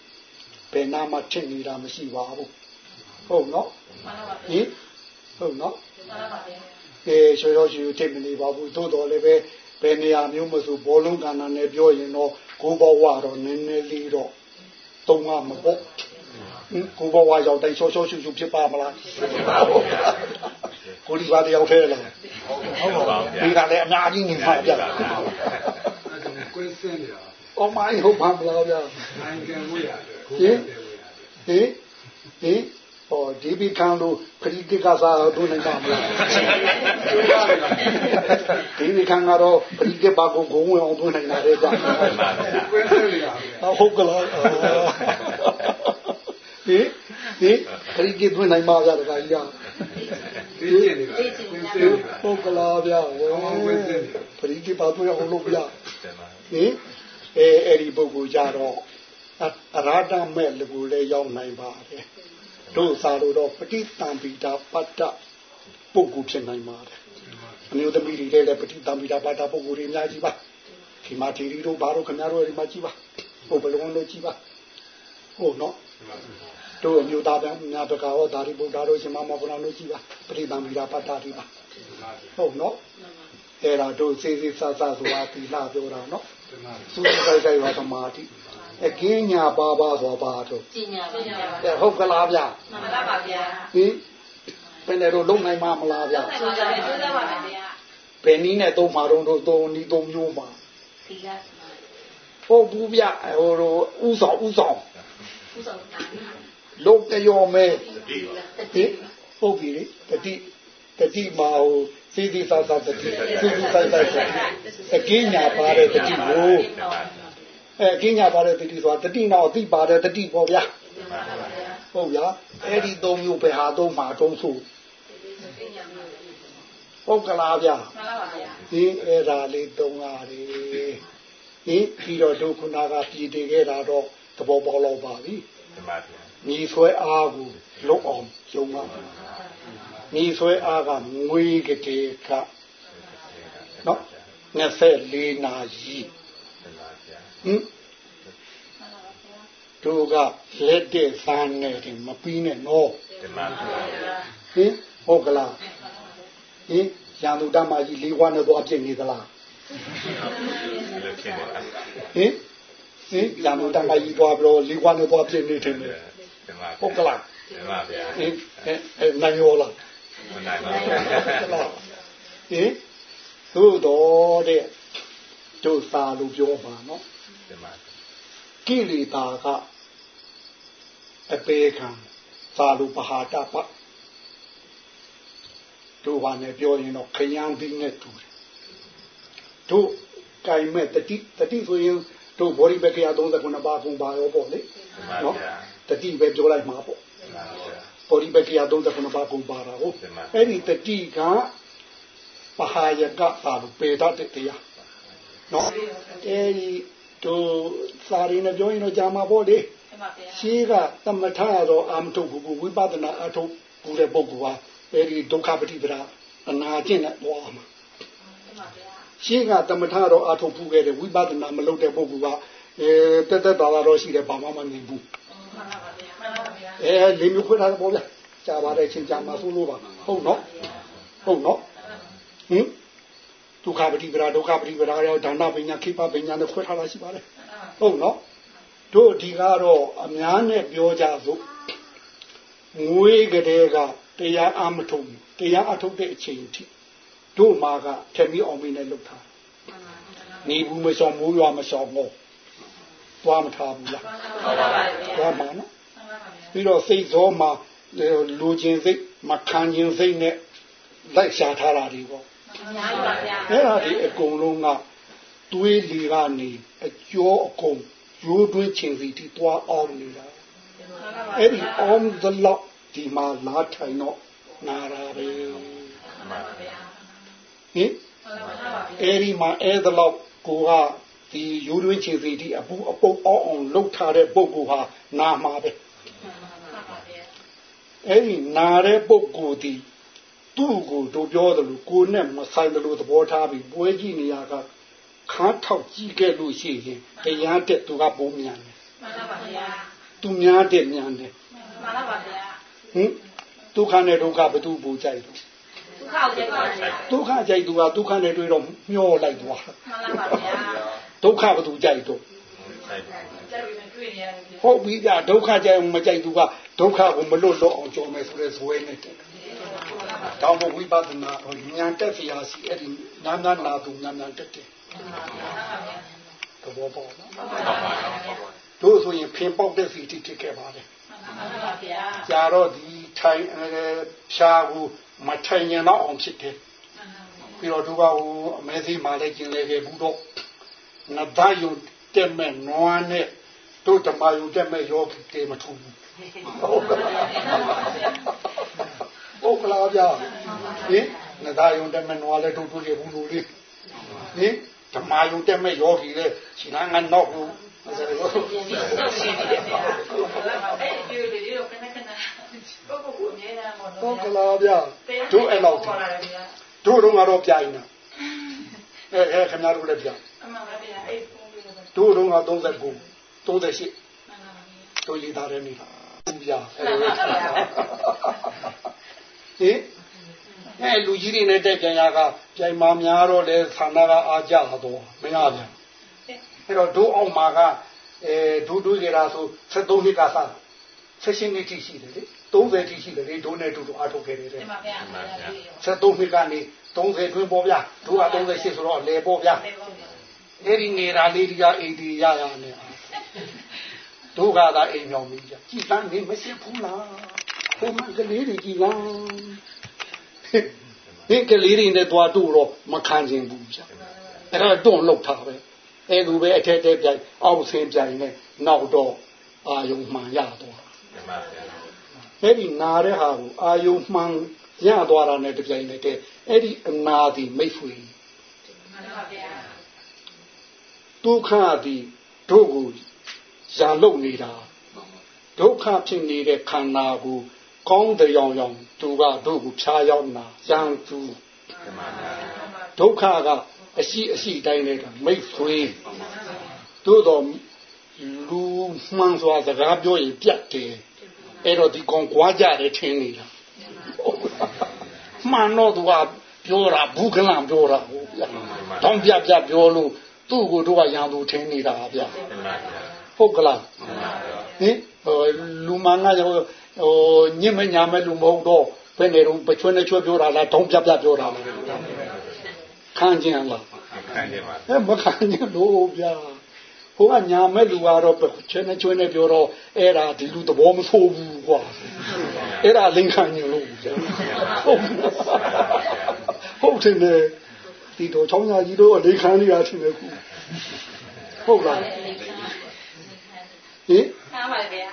ဘယ်နာမှထင်နေတာမရှိပါဘူးဟုတ်နော်မှန်ပါပါဟင်ဟုတ်နော်မှန်ပါပါအဲရှောရှောရှုရှုထင်မနေပါဘူးသို့တော်လည်းပဲဘယ်နေရာမျိုးမဆိုဘောလုံးကဏ္ဍနဲ့ပြောရင်တော့ကိုဘဝတော့နည်းနည်းလေးတော့သုံးရမှာပေါ့ဟင်ကိုဘဝရောက်တိုင်းရှောရှောရှုရှုဖြစ်ပါမလားဖြစ်ပါဘူးကိုဒီပါတယောက်ထဲလားဟုတ်ပါဘူးဗျာဒီကလည်းအများကြီးနေမှာဗျာအဲ့ ဒါကွင်းစင်းနေတာ။အော်မိုင်းဟုတ်ပါမလားဗျာနိုင်ငံဝေးရတယ်ခုဟင်တည်းဝေးရတယ်။ဟင်ဟင်ဟောဒီဘီခံလို့ခရီးတိကစားတို့နိုင်ပါမလား။ဒီဘီခံကတော့ခရီးတိပါကိုဂုံဝင်အောင်တို့နိုင်တာလေဗျာကွင်းစင်းနေတာပဲ။ဟုတ်ကလား။ဟင်ဟင်ခရီးတိတို့နိုင်ပါဗျာတခါကြီးကသိကျင်နေတာကွင်းစင်းနေတာဟုတ်ကလားဗျာ။ဝေကွင်းစင်းနေတာခရီးတိပါတို့ရအောင်လို့ဗျာတယ်မှာ ဟင်အဲအဲ့ဒီပုဂ္ဂိုလ်ကြတော့အအရာတမဲ့လူကိုလည်းရောက်နိုင်ပါတယ်တို့စာလို့တော့ပဋိသင်္ပိတာပတ္တပုဂ္ဂိုလ်ဖြစ်နိုင်ပါတယ်အမျိုးသမီးတွေလည်းပဋိသင်္ပိတာပတ္တပုဂ္ဂိုလ်တွေအများကြီးပါဒီမှာဒီတို့ဘာလို့ခင်ဗျားတို့ဒီမှာကြည့်ပါဟုတ်ဘလုံးလို့ကြည့်ပါဟုတ်နော်တို့အမျိုးသားများများတကာဟောဒါရီဗုဒ္ဓတို့ရှင်မမောကလတို့ကြည့်ပါပဋိသင်္ပိတာပတ္တတွေပါဟုတ်နော်အဲ့ဒါတို့စေစေဆဆဆိုတာသီလပြောတာနော်ဒီမှာ စူးစိုက်စိုက်ရောသမာဓိအကင်းညာပါပါဆိုပါတော့ကျင်ညာပါဗျာအဲဟုတ်ကလားဗျာမှန်ပါပါဗျာဟင်ဘယ်နဲ့တော့လုံနိုင်မှာမလားဗျာကျိုးစားတယ်ကျိုးစားပါမယ်ဗျာဘယ်နည်းနဲ့သုံးမှာတော့တို့သုံးနည်းသုံးမျိုးမှာဒီကဟုတ်ဘူးဗျဟိုလိုဥဆောင်ဥဆောင်ဥဆောင်တာလုံတရောမဲဒီပါဟင်ဟုတ်ပြီလေတတိတတိမှာဟို စီစီဆာဆာတတိစူးစူးစိုက်စိုက်တတိအကင်းညာပါတဲ့တတိကိုအဲအကင်းညာပါတဲ့တတိဆိုတာတတိနောက်အတိပါတဲ့တတိပေါ့ဗျာဟုတ်ဗျာအဲ့ဒီသုံးမျိုးပဲဟာသုံးမှာသုံးဆိုဟုတ်ကလားဗျာမှန်ပါပါဗျာဒီအဲ့ဒါလေးသုံးရတယ်ဒီပြီးတော့ဒုက္ခနာကပြည်တည်ခဲ့တာတော့သဘောပေါက်တော့ပါပြီဒီမှာဗျာညီဆွဲအားကိုလုံအောင်ကျုံပါ ညီဆွဲအားကငွေကလေးကနော်24နာရီဒီမှာဗျာဟင်တို့ကလက်တဲ့သန်းနဲ့တင်မပြီးနဲ့နော်ဒီမှာဗျာဟင်ဟုတ်ကလားဟင်ရန်သူတမကြီးလေးဝါနဲ့တော့အပြစ်နေသလားဒီလိုဖြစ်နေတာဟင်ဟင်ရန်သူတမကြီးသွားပြီးတော့လေးဝါနဲ့တော့အပြစ်နေတယ်ဒီမှာဟုတ်ကလားဒီမှာဗျာဟင်အဲအဲနိုင်ရောလား မနိုင်ပါဟုတ်ကဘူးလားဟင်သို့တော်တဲ့တို့စာလို့ပြောပါနော်ဒီမှာကိလေသာကအပေခံစာလို့ပဟာတပတို့ဘာနဲ့ပြောရင်တော့ခရမ်းပြီးနဲ့တူတယ်တို့ကြိုင်မဲ့တတိတတိဆိုရင်တို့ဘောရီဘက်ကရ39ပါးကုန်ပါရောပေါ့လေဒီမှာနော်ဗျာတတိပဲပြောလိုက်မှာပေါ့ ဒီမှာဗျာဘောရီဘက်ကရ39ပါးကုန်ပါတာဟုတ်ဒီမှာအဲ့ဒီတတိကပဟာယကသာလို့ပေတတ်တဲ့တရားနော်အဲ့ဒီတို့စာရင်းနဲ့ပြောရင်တော့ကြာမှာပေါ့လေမှန်ပါဗျာရှိကသမထတော့အာမထုတ်ဘူးဝိပဿနာအထုတ်ဘူးတဲ့ပုဂ္ဂိုလ်ဟာအဲ့ဒီဒုက္ခပฏิပဒါအနာကျင့်နဲ့သွားမှာမှန်ပါဗျာရှိကသမထတော့အထုတ်ဘူးခဲ့တဲ့ဝိပဿနာမလုပ်တဲ့ပုဂ္ဂိုလ်ကအဲတက်တက်တာတာတော့ရှိတယ်ဘာမှမမြင်ဘူး အဲလေးမျိုးခွဲထားတယ်ပေါ့ဗျာကြာပါတယ်ချင်းကြာမှာဆိုလို့ပါဟုတ်နော်ဟုတ်နော်ဟင်ဒုက္ခပฏิပဒါဒုက္ခပฏิပဒါရောဒါနပညာခိပပညာနဲ့ခွဲထားတာရှိပါတယ်ဟုတ်နော်တို့ဒီကတော့အများနဲ့ပြောကြစို့ငွေကလေးကတရားအာမထုတ်ဘူးတရားအထုတ်တဲ့အချိန်ထိတို့မှာကထက်ပြီးအောင်မင်းနဲ့လုပ်ထားနေဘူးမဆောင်မိုးရွာမဆောင်တော့သွားမထားဘူးလားသွားမှာနော် ပြီးတော့စိတ်သောမှာလူချင်းစိတ်မခံချင်းစိတ်နဲ့လိုက်ရှာထားတာတွေပေါ့အဲ့ဒါဒီအကုန်လုံးကတွေးလီကနေအကျော်အကုန်ရိုးတွင်းချင်းစီတီသွားအောင်နေတာအဲ့ဒီအောင်သလောက်ဒီမှာလာထိုင်တော့နာတာပဲဟင်အဲ့ဒီမှာအဲ့သလောက်ကိုကဒီရိုးတွင်းချင်းစီတီအပူအပုတ်အောင်အောင်လှုပ်ထားတဲ့ပုဂ္ဂိုလ်ဟာနာမှာပဲ အဲ့ဒီနာတဲ့ပုဂ္ဂိုလ်ဒီသူ့ကိုတို့ပြောတယ်လို့ကိုနဲ့မဆိုင်တယ်လို့သဘောထားပြီးပွဲကြည့်နေရကခါထောက်ကြည့်ခဲ့လို့ရှိရင်တရားတက်သူကပုံမြန်တယ်မှန်ပါဗျာသူများတဲ့မြန်တယ်မှန်ပါဗျာဟင်ဒုက္ခနဲ့ဒုက္ခဘသူပူကြိုက်တော့ဒုက္ခကိုကြိုက်ပါဗျာဒုက္ခကြိုက်သူကဒုက္ခနဲ့တွေ့တော့မျောလိုက်သွားမှန်ပါဗျာဒုက္ခဘသူကြိုက်တော့ ဟုတ်ပြီဗျာဒုက္ခကြိုက်မကြိုက်သူကဒုက္ခကိုမလွတ်တော့အောင်ကြော်မယ်ဆိုတဲ့ဇွဲနဲ့တက်တောင်းဖို့ဝိပဿနာဟိုဉာဏ်တက်စီအားစီအဲ့ဒီနာနာနာသူဉာဏ်ဉာဏ်တက်တယ်သဘောပေါက်နော်တို့ဆိုရင်ဖင်ပေါက်တဲ့စီတိတက်ခဲ့ပါတယ်ကြာတော့ဒီထိုင်ဖြာကိုမထိုင်ရင်တော့အောင်ဖြစ်တယ်ပြီးတော့သူကဟိုအမဲသေးမှလည်းကျင်လေခဲ့ဘူးတော့နတ်သားယုံတက်မဲ့နွားနဲ့ တို့ဓမ္မယုံတက်မဲ့ရောတေမထူဘူးဟုတ်ကလားဗျာဟင်နတ်သားယုံတက်မဲ့နွားလည်းတို့တွေ့ခဲ့ဘူးလို့လေဟင်ဓမ္မယုံတက်မဲ့ယောဂီလည်းရှင်နာငါတော့ဘူးအဲ့ဒါကိုဟုတ်ကလားဗျာတို့အဲ့လောက်တို့တော့ကတော့ပြိုင်တာအဲအဲခင်ဗျားတို့လည်းပြိုင်တို့တော့က39 38တို့ရေးသားတယ်နေတာဗျာအဲ့လိုဟင်အဲလူကြီးတွေနဲ့တက်ပြန်ရကပြိုင်မာများတော့လေဌာနကအားကြတော့မရပြန်အဲ့တော့ဒိုးအောင်မှာကအဲဒိုးတွေးကြတာဆို73နှစ်ကစား16နှစ်တိရှိတယ်လေ30တိရှိတယ်လေဒိုးနဲ့ဒိုးတို့အားထုတ်ခဲ့တယ်တဲ့မှန်ပါဗျာ73နှစ်ကနေ30တွင်းပေါ်ဗျာဒိုးက38ဆိုတော့လေပေါ်ဗျာအဲ့ဒီနေတာလေးဒီကအိမ်ဒီရရနဲ့ ဒုက္ခသာအိမ်မြောင်ပြီးကြကြည်တန်းနေမရှိဘူးလားဟိုမှာကလေးတွေကြည်လားဒီကလေးတွေနဲ့တွားတူတော့မခံခြင်းဘူးဗျအဲ့ဒါတွန့်လောက်တာပဲအဲ့လိုပဲအထက်တက်ပြိုင်အောက်ဆင်းပြိုင်နဲ့နောက်တော့အာယုံမှန်ရတော့အဲ့ဒီနာတဲ့ဟာကိုအာယုံမှန်ရသွားတာနဲ့တပြိုင်နက်တည်းအဲ့ဒီအနာဒီမိတ်ဆွေဒုက္ခဒီတို့ကို ဇာလုတ်နေတာဒုက္ခဖြစ်နေတဲ့ခန္ဓာကိုကောင်းတဲ့ရောင်ရောင်သူကတို့ကိုဖြားရောက်နာရံသူဒုက္ခကအရှိအရှိတိုင်းနေတာမိတ်ဆွေတို့တော့လူမှန်စွာစကားပြောရင်ပြတ်တယ်အဲ့တော့ဒီကောင်ကြွားကြတယ်ထင်နေတာမှန်တော့သူကပြောတာဘူးကလန်ပြောတာဟုတ်ဗျာတောင်းပြပြပြောလို့သူ့ကိုတို့ကရံသူထင်နေတာဗျာ ဟုတ်ကလားဟင်လူမငါဟိုညစ်မညာမဲ့လူမဟုတ်တော့ဘယ်နေတော့ပချွန်းနဲ့ချွတ်ပြောတာလားတောင်းပြပြပြောတာလားခံကျင်လားခံကျင်ပါအဲမခံကျင်လို့ဗျာဟိုကညာမဲ့လူကတော့ချွန်းနဲ့ချွန်းနဲ့ပြောတော့အဲ့ဒါဒီလူသဘောမဆိုးဘူးကွာအဲ့ဒါလင်ခံညလို့ဗျာဟုတ်ဟုတ်တယ်လေဒီတော့ချောင်းသားကြီးတို့အလေးခံနေရချင်းလေခုဟုတ်လား ဟင်မှန်ပါဗျာ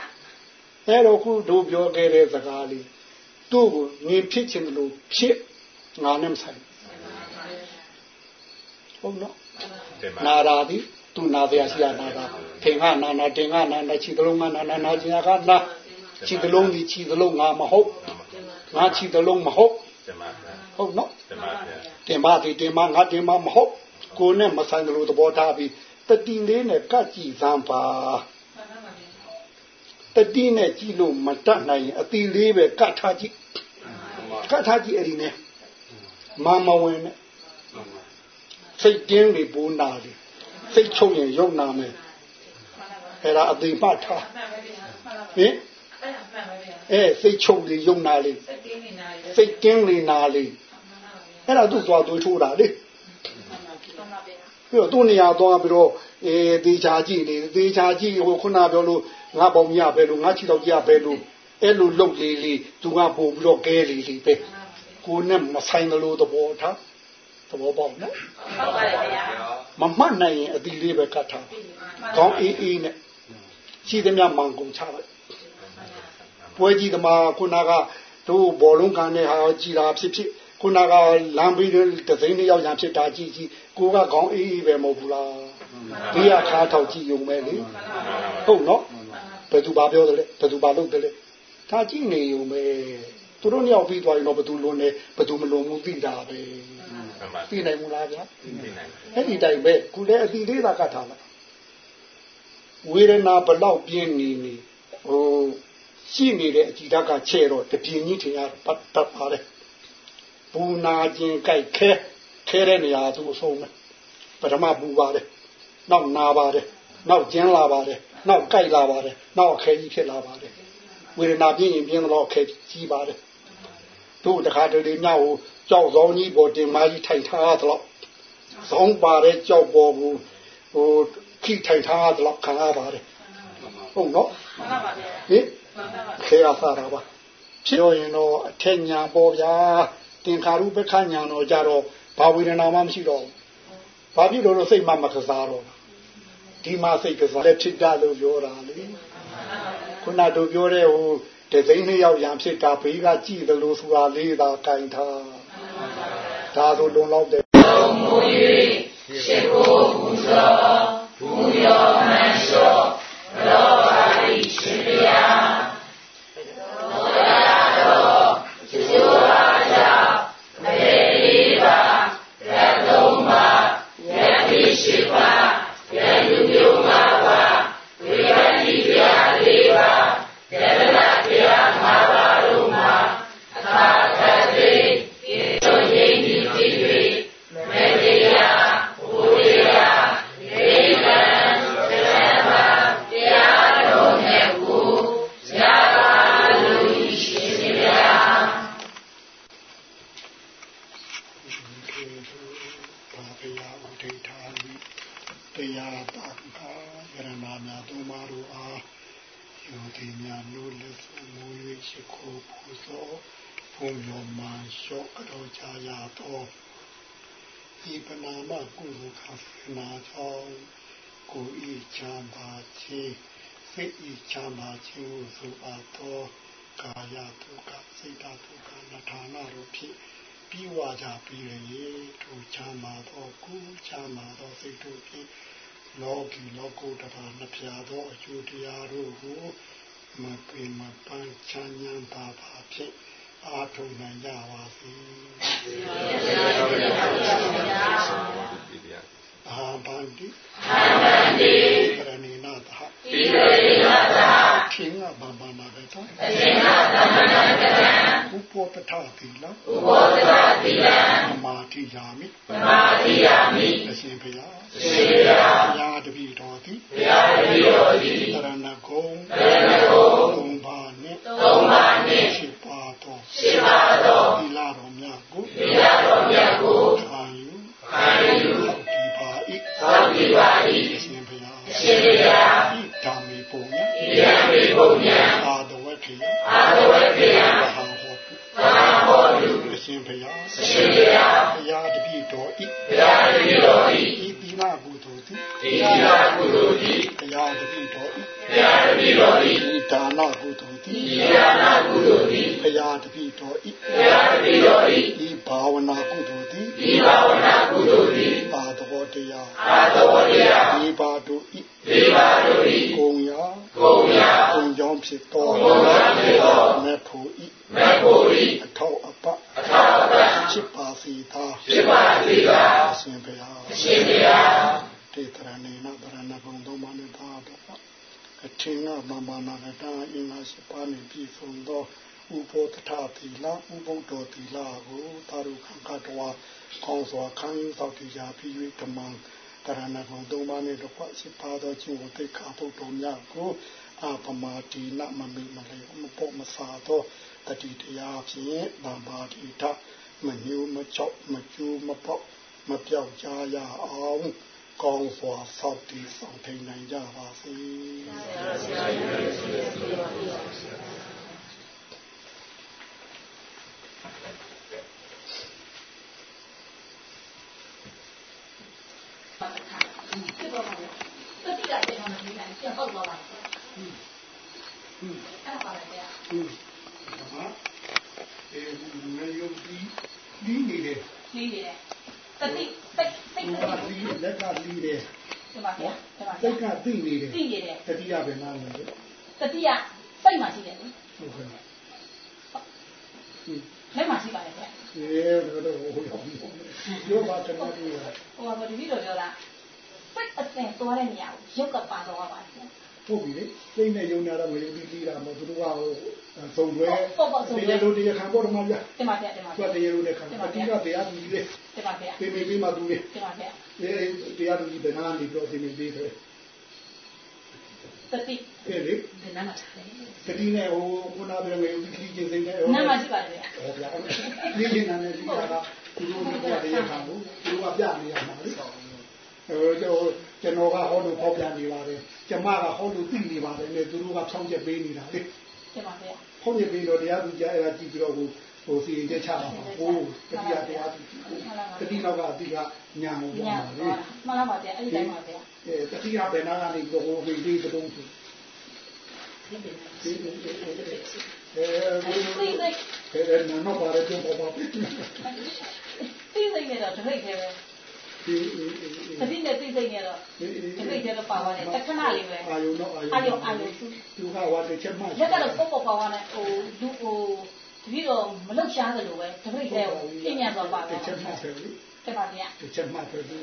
အဲ့တော့ခုတို့ပြောခဲ့တဲ့စကားလေးတို့ကိုငင်ဖြစ်ခြင်းလို့ဖြစ်ငါနဲ့မဆိုင်ဟုတ်နော်နာရာဒီသူနာတရားရှိရနာတာထင်ကနာနာတင်ကနာနာချီတလုံးကနာနာနာချင်ကနာချီတလုံးဒီချီတလုံးငါမဟုတ်ငါချီတလုံးမဟုတ်ဟုတ်နော်တင်ပါဒီတင်ပါငါတင်ပါမဟုတ်ကိုနဲ့မဆိုင်လို့သဘောထားပြီးတတိလေးနဲ့ကကြည်စမ်းပါ တတိနဲ့ကြည့်လို့မတတ်နိုင်ရင်အတီလေးပဲကတ်ထားကြည့်ကတ်ထားကြည့်အဲ့ဒီနဲ့မမဝင်နဲ့စိတ်တင်းတွေပူနာတယ်စိတ်ချုပ်ရင်ယုံနာမယ်အဲ့ဒါအတိမှတ်ထားဟင်အဲစိတ်ချုပ်လေယုံနာလေစိတ်ကင်းနေတာလေစိတ်ကင်းလေနာလေအဲ့ဒါသူ့သွားသွေးထိုးတာလေသုံးပါဗျာပြီးတော့သူ့နေရာသွားပြီးတော့အဲတေချာကြည့်လေတေချာကြည့်ဟိုခုနပြောလို့ ငါပေါင်းမြပဲလို့ငါချီတော့ကြပဲလို့အဲ့လိုလုပ်လေလေသူကပို့ပြီးတော့ကဲလေလေပဲကိုနဲ့မဆိုင်တယ်လို့သဘောထားသဘောပေါက်နော်ဟုတ်ပါတယ်ဗျာမမှတ်နိုင်ရင်အတီလေးပဲကတ်ထားကောင်းအေးအေးနဲ့ရှိသမျှမှန်ကုန်ချလိုက်ပွဲကြီးသမားခုနကတို့ဘောလုံးကန်နဲ့ဟာကြည်တာဖြစ်ဖြစ်ခုနကလမ်းပြီးတဲ့ဒသိန်းတစ်ယောက်ရန်ဖြစ်တာကြည်ကြည်ကိုကကောင်းအေးအေးပဲမဟုတ်ဘူးလားဘေးကခါထောက်ကြည့်ုံပဲလေဟုတ်နော် ဘယ်သူဘာပြောတယ်လဲဘယ်သူဘာလုပ်တယ်လဲဒါကြည့်နေုံပဲသူတို့နှစ်ယောက်ပြီးသွားရင်တော့ဘယ်သူလွန်တယ်ဘယ်သူမလွန်ဘူးသိတာပဲမှန်ပါသိနိုင်မလားဗျာသိနိုင်ပါအဲ့ဒီတိုင်းပဲခုလည်းအတိလေးသာကတ်ထားလိုက်ဝေဒနာဘလောက်ပြင်းနေနေဟိုရှိနေတဲ့အကြည်ဓာတ်ကချဲ့တော့တပြင်းကြီးထင်ရပတ်တတ်ပါလေပူနာခြင်းကြိုက်ခဲခဲတဲ့နေရာသူအဆုံးပဲပထမပူပါတယ်နောက်နာပါတယ်နောက်ကျင်းလာပါတယ် နောက်ကြိုက်လာပါတယ်နောက်အခဲကြီးဖြစ်လာပါတယ်ဝေဒနာပြင်းရင်ပြင်းတော့အခဲကြီးပါတယ်တို့တခါတလေမြောက်ကိုကြောက်ဆောင်ကြီးပေါ်တင်မကြီးထိုင်ထားတော့ဇောင်းပါတဲ့ကြောက်ပေါ်ကိုဟိုခိထိုင်ထားတယ်လို့ခံရပါတယ်ဟုတ်နော်မှန်ပါပါဗျာဟင်ခေရစားတာပါဖြစ်ရင်တော့အထက်ညာပေါ်ဗျာတင်္ခါရုပ္ပခညာတော့ကြတော့ဘာဝေဒနာမှမရှိတော့ဘူးဘာဖြစ်လို့လဲစိတ်မှမကစားတော့ ဒီမှာစိတ်ကစားလက်ဖြစ်တာလို့ပြောတာလေခုနတို့ပြောတဲ့ဟိုတသိန်းနှစ်ယောက်ရန်ဖြစ်တာဘေးကကြည့်တယ်လို့ဆိုတာလေးသာကင်ထားဒါဆိုလုံလောက်တယ်ရှိခိုးပူဇော် က်တည်ပါ၏အရှင်ဘုရား ဒီပါတို့ဤဒီပါတို့သည်ကုံရာကုန်ရာကုံကြောင့်ဖြစ်သောဘုရားဖြစ်သောမေဖို့ဤမေဖို့ဤအထောက်အပအထာပတချစ်ပါစီသာဖြစ်ပါစေသာအရှင်ဘုရားရှင်ဗျာတေတရဏေနတရဏဘုံတော်မနိသာတော့အထင်ကမမနာကတာအင်္ဂါရှိပါနေပြီဆုံးသောဥပောတထသီလဥပုဒ္ဒောသီလကိုသာရုခံကတဝါကောင်းစွာခံယူသောတရားပြီး၍ဓမ္မ တရဏဂုံသုံးပါးနဲ့တကွစိပါသောခြင်းကိုသိခါဖို့တော်များကိုအာပမာတိနမမိမလေးမပေါ်မစာသောတတိတရားဖြင့်ဗမ္မာတိထမညူမချောက်မကျူးမပေါက်မပြောက်ကြရအောင်ကောင်းစွာစောင့်တည်ဆောင်ထိန်နိုင်ကြပါစေဖြစ်တော့ပါလေတတိကပြန်မှမပြီး နိုင်ပြန်ပေါက်သွားပါလေအဲ့ဒါပါလေဗျာဟုတ်ပါအဲငယ်ရုပ်ဒီဒီနေတယ်နေနေတယ်တတိစိတ်စိတ်ဒီတကတိဒီလက်ကဒီတယ်ဒီမှာဗျာဒီမှာစိတ်ကသိနေတယ်သိနေတယ်တတိယပဲနားလည်တယ်တတိယစိတ်မှရှိတယ်လေဟုတ်ကဲ့ဟင်းလက်မှရှိပါလေဗျာအဲတော့ဟိုရောက်ပြီရောပါတမတ်ကြီးရဟိုကတတိလိုပြောတာစိတ်အစင်သွားတဲ့နေရာကိုရုပ်ကပါတော့ပါဗျာ ဟုတ်ပြီလေစိတ်နဲ့ယုံနာတော့ငရုပ်ပြီးတာမဟုတ်သူတို့ကဟိုသုံးတွဲပေါ့ပေါ့ဆုံးတတယ်ရလို့တရားခံပေါ်တော့မှပြဒီမှာဗျာဒီမှာသူကတရားလို့နဲ့ခံအတိကတရားသူကြီးလေဒီမှာဗျာပေမေပေးမှသူလေဒီမှာဗျာအဲတရားသူကြီးဘယ်နာနေပြောသိနေသေးတယ်တတိအဲလေဒီနားမှာထားတယ်တတိနဲ့ဟိုခုနပြောငရုပ်ပြီးကြီးစိတ်နဲ့ဟိုနားမှာရှိပါတယ်ဗျာဟောဗျာဒီနေ့နာနဲ့ဒီကကသူတို့ကတရားခံဘူးသူတို့ကပြနေရမှာလေ အဲတော့ကျွန်တော်ကဟောလို့ဖောက်ပြနေပါတယ်ကျမကဟောလို့သိနေပါတယ်နဲ့သူတို့ကဖြောင်းချက်ပေးနေတာလေဒီမှာဗျာဖုန်းရပြီးတော့တရားသူကြားအဲ့ဒါကြည့်ပြီးတော့ဟိုဟိုစီရင်ချက်ချတာပါဟိုတတိယတရားသူတတိနောက်ကအတိကညာကိုညာပြောတာလေမှန်လားပါဗျာအဲ့ဒီတိုင်းပါဗျာအဲတတိယဘယ်နာကနေပြီးတော့ဟိုဝိသေးတုံးသူဒီဒီဒီအဲသိသိအဲနာမပါရတဲ့ဘောပါဒီသိသိနေတော့တပိတ်သေးပဲ တတိနဲ့သိသိနေတော့တပိတ်သေးတော့ပါသွားတယ်တခဏလေးပဲအာယုံတော့အာယုံအာယုံအာယုံသူကဝါတစ်ချက်မှလက်ကတော့ပေါ့ပေါ့ပါသွားတယ်ဟိုလူဟိုတတိတော့မလောက်ရှားသလိုပဲတပိတ်သေးကိုပြညံသွားပါတပဲက်ချက်မှပဲလေတင်ပါဗျာတစ်ချက်မှပဲဒီ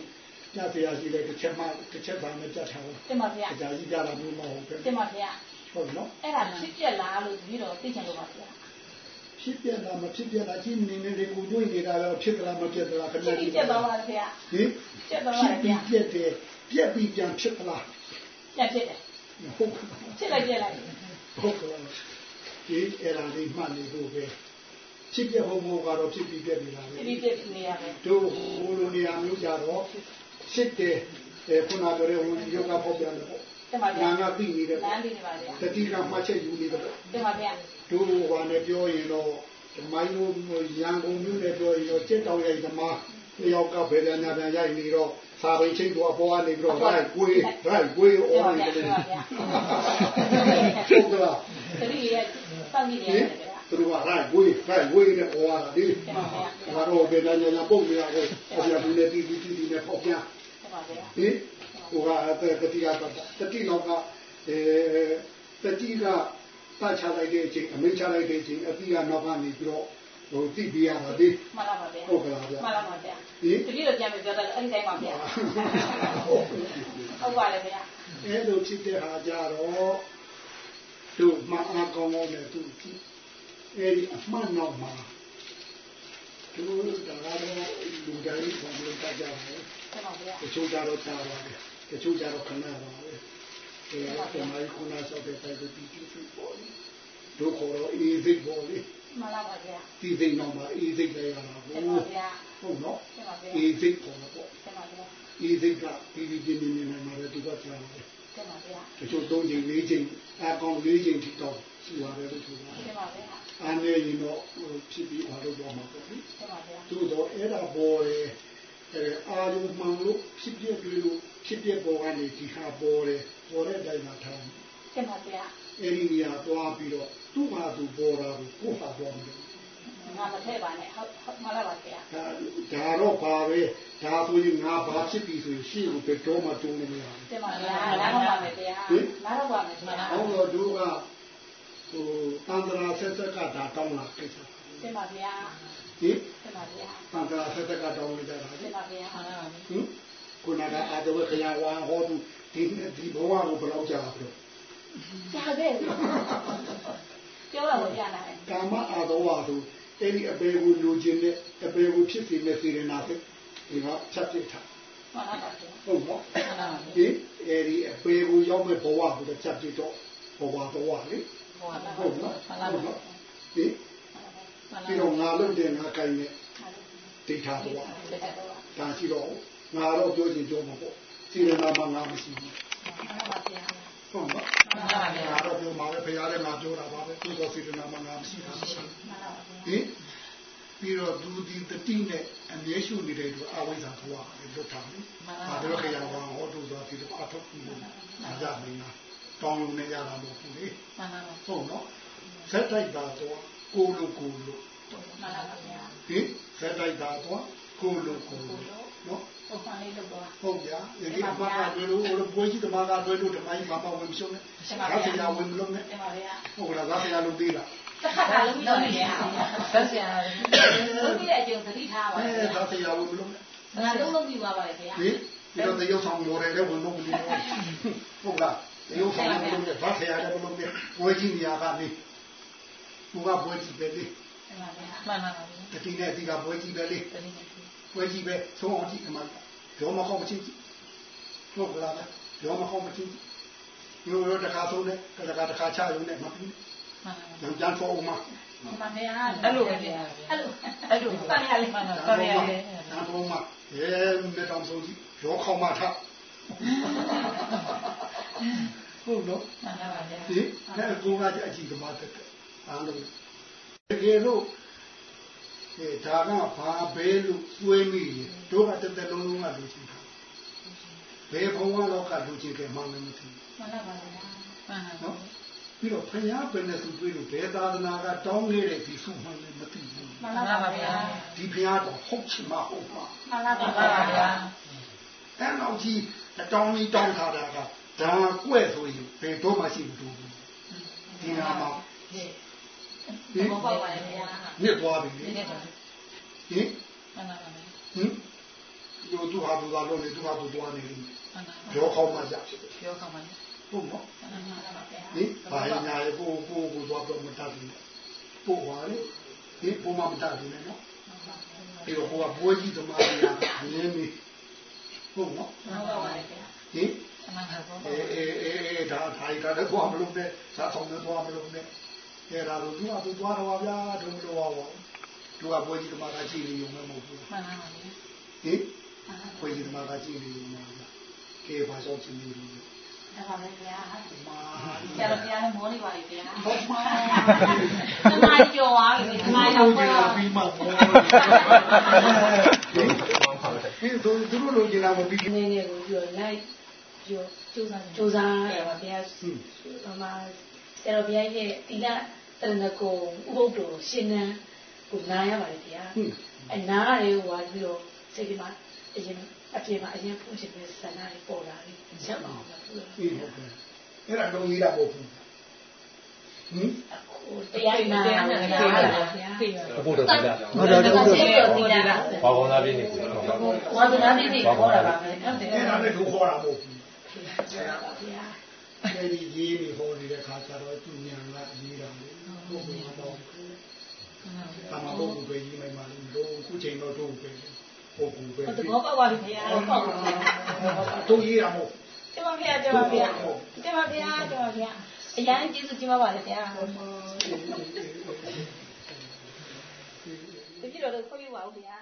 ညတရားရှိတဲ့တစ်ချက်မှတစ်ချက်ပါနဲ့ကြတ်ထားတာတင်ပါဗျာအကြာကြီးကြတာမျိုးမဟုတ်ဘူးတင်ပါဗျာဟုတ်နော်အဲ့ဒါဖြစ်ပြက်လားလို့တတိတော့သိချင်လို့ပါဗျာ ဖြစ်ပြတာမဖြစ်ပြတာချင်းနေနေတွေကိုတွေးနေတာတော့ဖြစ်သလားမဖြစ်သလားခဏဖြစ်ကြပြီးည့်ပြက်သွားပါဗျာဟင်ပြက်သွားပါဖြစ်ပြီးဗျာပြက်တယ်ပြက်ပြီးပြန်ဖြစ်သလားပြက်ဖြစ်တယ်ဟုတ်ကဲ့ဖြစ်လိုက်ပြက်လိုက်ဟုတ်ကဲ့ဒီအဲ့ဒါလေးမှတ်နေဖို့ပဲဖြစ်ပြဟုတ်မို့ကတော့ဖြစ်ပြီးပြက်နေတာဖြစ်လေပြီးပြက်နေရပဲတို့ဟိုလိုနေရာမျိုးကြတော့ဖြစ်တယ်အဲခုနပြောတဲ့ဟိုယောဂဖောက်ပြန်တယ်ပေါ့တင်ပါဗျာနာငါပြီးနေတယ်လပေါ့မ်းပြီးနေပါဗျာတတိကမှတ်ချက်ယူနေတယ်ပေါ့တင်ပါဗျာ တို့ဟိုနဲ့ပြောရင်တော့မိုင်းတို့ရန်ကုန်မြို့နဲ့ပြောရင်တော့စစ်တောင်ရိုက်သမားတယောက်ကဘယ်ရညာပြန်ရိုက်နေတော့စာပိတ်ချင်းတို့အပေါ်ကနေပြီးတော့ရိုက်ကွေးရိုက်ကွေးအော်နေတယ်ဟုတ်ကလားတတိယစောင့်ကြည့်နေရတယ်ဗျာသူတို့ကရိုက်ကွေးရိုက်ကွေးနဲ့အော်လာတယ်ဘာတော့ဘယ်ရညာပုံနေရကိုအပြာဘူးနဲ့တီးတီးတီးနဲ့ပေါက်ပြန်တင်ပါဗျာဟင်ဟိုကတတိကတတိတော့ကအဲတတိက တချလိုက်တဲ့အချိန်အမိချလိုက်တဲ့အချိန်အတိကနောက်ကနေပြီးတော့ဟိုတိပြရတာဒီမှန်လားပါဗျာဟုတ်ကလားဗျာမှန်လားပါဗျာဟင်တတိယပြန်ပြီးပြောတယ်အဲ့ဒီတိုင်းပါဗျာဟုတ်ပါလေဗျာအဲလိုဖြစ်တဲ့ဟာကြတော့တို့မအားကောင်းကောင်းနဲ့သူကြည့်အဲဒီအမှန်တော့မှာတို့ဒါကတော့လူတိုင်းပုံလို့တတ်ကြတယ်တင်ပါဗျာတချို့ကြတော့တာပါတယ်တချို့ကြတော့ခဏပါ ပဲအဲဒီမိုင်းခုနဆောက်တဲ့တိုက်ကိုပြီးပြီးပြီးပေါ်တယ်တို့ခေါ်တော့အေးစိတ်ပေါ်လေမှန်လားပါဗျာဒီစိတ်တော့မှအေးစိတ်လဲရတာတင်ဘူးပါဗျာဟုတ်နော်တင်ပါဗျာအေးစိတ်ပေါ်တော့တင်ပါဗျာအေးစိတ်ကပြီးပြီးပြင်းပြင်းနေမှာလေသူကကြားတယ်တင်ပါဗျာတချို့၃ချိန်၄ချိန်အကောင်၄ချိန်ထိတော့ရှိပါတယ်လို့ဆိုတာတင်ပါဗျာအားနေရင်တော့ဖြစ်ပြီးသွားလို့တော့မှာပေါ့လေတင်ပါဗျာသို့တော့အဲ့ဒါပေါ်တယ် အဲအာရုံမှန်လို့ဖြစ်ပြတွေ့လို့ဖြစ်ပြပေါ်ကနေဒီဟာပေါ်တယ်ပေါ်တဲ့တိုင်းမှာထားတယ်တင်ပါဗျာအဲ့ဒီနေရာသွားပြီးတော့သူ့ဟာသူပေါ်တာကိုကိုယ့်ဟာပေါ်တယ်ငါမထည့်ပါနဲ့ဟုတ်ဟုတ်မှန်လားပါဗျာဒါဒါတော့ပါပဲဒါဆိုရင်ငါဘာဖြစ်ပြီဆိုရင်ရှေ့ကိုဘယ်တော့မှတုံးနေမရဘူးတင်ပါဗျာနားတော့ပါမယ်ဗျာနားတော့ပါမယ်ဗျာ။ဟောတော့သူကဟိုတန္တရာဆက်ဆက်ကဒါတောင်းလာကိစ္စတင်ပါဗျာ။ ဟင်တင်ပါဗျာတန္တရာဆက်ဆက်ကတောင်းနေကြတာလေတင်ပါဗျာ။ဟင်ခုနကအာတဝခရဝါဟောသူဒီဒီဘဝကိုဘယ်လောက်ကြာပြီကြားခဲ့ပြောတော့ဗျာနား။ကာမအာတဝသူအဲ့ဒီအပေကိုလူချင်းနဲ့အပေကိုဖြစ်စီမဲ့စေရနာပဲ။ဒီကချက်ပြစ်ထားမဟုတ်နော်ဒီအဲဒီအပေကိုရောက်မဲ့ဘဝကိုတော့ချက်ပြတော့ဘဝဘဝလေဟုတ်နော်ဟုတ်နော်ဒီ ပြီးတော့ငါလုပ်တယ်ငါကိုင်းနေဒိဋ္ဌာဘဝဒါရှိတော့ငါတော့ပြောချင်ပြောမှာပေါ့စီရနာမှာငါမရှိဘူးဟုတ်နော်ငါတော့ပြောမှာပဲဖရားလည်းငါပြောတာပါပဲသူတော့စီရနာမှာငါမရှိတာမရှိဟင်ပြီးတော့သူဒီတတိနဲ့အမြဲရှုနေတဲ့သူအဝိဇ္ဇာဘဝလည်းလွတ်တာလေ။ဒါတော့ခရဝံဟောတုဆိုဒီတော့အထုတ်ပြီးလို့နာကြမင်းလား။တောင်းလို့နေရတာမဟုတ်ဘူးလေ။ဟုတ်နော်။ဇက်တိုက်တာတော့ ကိုလိုကိုလိုဟင်ဇက်တိုက်တာတော့ကိုလိုကိုလိုနော်။ဟုတ်ကြ။ဒီအမကတွေ့လို့ဘိုးကြီးတမကတွေ့လို့ဓမ္မကြီးဘာမှဝင်မရှုံးနဲ့။ဒါဆရာဝင်မလုံးနဲ့။ဟုတ်လားဒါဆရာလုံးသေးလား။တစ်ခါတည်းလုံးနေရအောင်ဆက်ဆရာလုံးပြည့်တဲ့အကျုံသတိထားပါအဲဒါဆရာဝင်မလုံးနဲ့။ငါလုံးလုံးပြီးသွားပါလေခင်ဗျာဟင်ဒီတော့တရုတ်ဆောင်မော်တယ်လည်းဝင်လို့မလို့ဟုတ်လားတရုတ်ဆောင်လည်းမလို့ဗတ်ဆရာလည်းမလို့ဘွဲကြီးနေရာကနေ သူကဘွဲကြီးပဲလေမှန်ပါဗျာတတိနဲ့ဒီကဘွဲကြီးပဲလေဘွဲကြီးပဲသုံးအောင်ကြည့်ကမှရောမကောင်းမချင်းဟုတ်လားရောမကောင်းမချင်းရိုးရိုးတစ်ခါသုံးတယ်တစ်ခါတစ်ခါချရုံနဲ့မပြီးညကြမ်းဖို့အောင်မမှန်ပါဗျာအဲ့လိုပဲဗျာအဲ့လိုအဲ့လိုပတ်ရလေးမှန်ပါပတ်ရလေးညဖို့မအဲမေတောင်ဆုံးကြီးရောခေါမထဟုတ်နော်မှန်ပါဗျာဒီနဲ့ကိုကအကြည့်ကမှတက်တယ် အားလုံးတကယ်လို့အဲဒါကဘာပဲလို့သွေးမိရင်တို့ကတက်တက်လုံးလုံးကလူချင်းတာဘယ်ဘုံကတော့ကလူချင်းကမှမမသိမှန်ပါဗျာမှန်ပါနော်ပြီးတော့ဖယားပဲနဲ့သူတွေ့လို့ဘယ်သာသနာကတောင်းနေတဲ့ဒီစုမှန်းလည်းမသိဘူးမှန်ပါဗျာဒီဖယားတော့ဟုတ်ချင်မှဟုတ်ပါမှန်ပါဗျာအဲ့တော့ကြီးအတောင်းကြီးတောင်းထားတာကဒါကွဲ့ဆိုရင်ဘယ်တော့မှရှိမတူဘူးဒီနာမှာ ဒီဘောပေါက်ပါလေဗျာညစ်သွားပြီလေဒီနေ့တော့ဟင်မှန်ပါဗျာဟင်ဒီသူဟာသူသာလို့လေသူဟာသူသွားနေတယ်မှန်ပါရောခေါင်းမှရဖြစ်တယ်ပြောကောင်းပါလေဟုတ်နော်မှန်ပါဗျာဟင်ဘာညာရေကိုကိုကိုသွားတော့မတတ်ဘူးပို့ပါလေဒီပုံမှန်မတတ်ဘူးနော်ဒီတော့ဟိုကဘွေးကြီးသမားကြီးကအင်းကြီးဟုတ်နော်မှန်ပါဗျာဟင်မှန်ပါဗျာအေးအေးအေးအေးဒါထိုင်တာလည်းသွားမလို့နဲ့သာဆောင်လည်းသွားမလို့နဲ့ အဲဒါတို့သူကသူသွားတော့ဗျာတို့မလို့ပါဘူးသူကဘွေးကြီးသမားကကြည့်နေရုံနဲ့မဟုတ်ဘူးမှန်ပါဗျာဟင်ဘွေးကြီးသမားကကြည့်နေရုံနဲ့ကဲဘာကြောင့်ကြည့်နေလို့မှန်ပါဗျာမာဆရာတော်ဘုရားလည်းမောနေပါလေဗျာဟုတ်ပါသမားကြော်သွားပြီသမားရောက်ကြတော့ပြီးမှဒီသူသူတို့လိုချင်တာမပြီးဘူးနေနေကိုပြောလိုက်ပြောစူးစမ်းစူးစမ်းရပါဗျာဟိုမှာဆ ရာတော်ဘုရားရဲ့တိလတရဏဂုံဥပုဒ္ဒေရှင်နန်းကိုနားရပါတယ်ဗျာအဲနားရဲဟိုပြီးတော့စိတ်ကမှအရင်အပြေမှာအရင်ဖုန်းရှင်တဲ့ဆန္ဒတွေပေါ်လာတယ်ချက်အောင်လို့ပြောအေးဟုတ်ကဲ့အဲ့ဒါတော့ရေးတာမဟုတ်ဘူးဟင်ဟိုတရားနာတရားနာဗျာအဖို့တော်ပြီလားဟုတ်တယ်ဟုတ်တယ်ဟုတ်တယ်ဘာကောင်းသားပြည့်နေပြီနော်ဝါဒနာလေးတွေခေါ်တာပါပဲဟုတ်တယ်အဲ့ဒါလည်းသူခေါ်တာမဟုတ်ဘူးပါဗျာ အဲ့ဒီရေးနေဟောနေတဲ့ခါကျတော့သူညာကရေးတာလေဟုတ်ကဲ့တော့အမဟုတ်ဘူးပဲရေးနိုင်ပါလိမ့်လို့ခုချိန်တော့တို့ပဲဟုတ်ဘူးပဲသဘောပေါက်ပါပြီဗျာပေါက်ပါတို့ရေးတာမဟုတ်ကျမဖေကျမဖေကျမဖေကျမဖေအရင်ကျေးဇူးတင်ပါပါလေဗျာတတိတော်တို့ခွင့်ပြုပါဦးဗျာ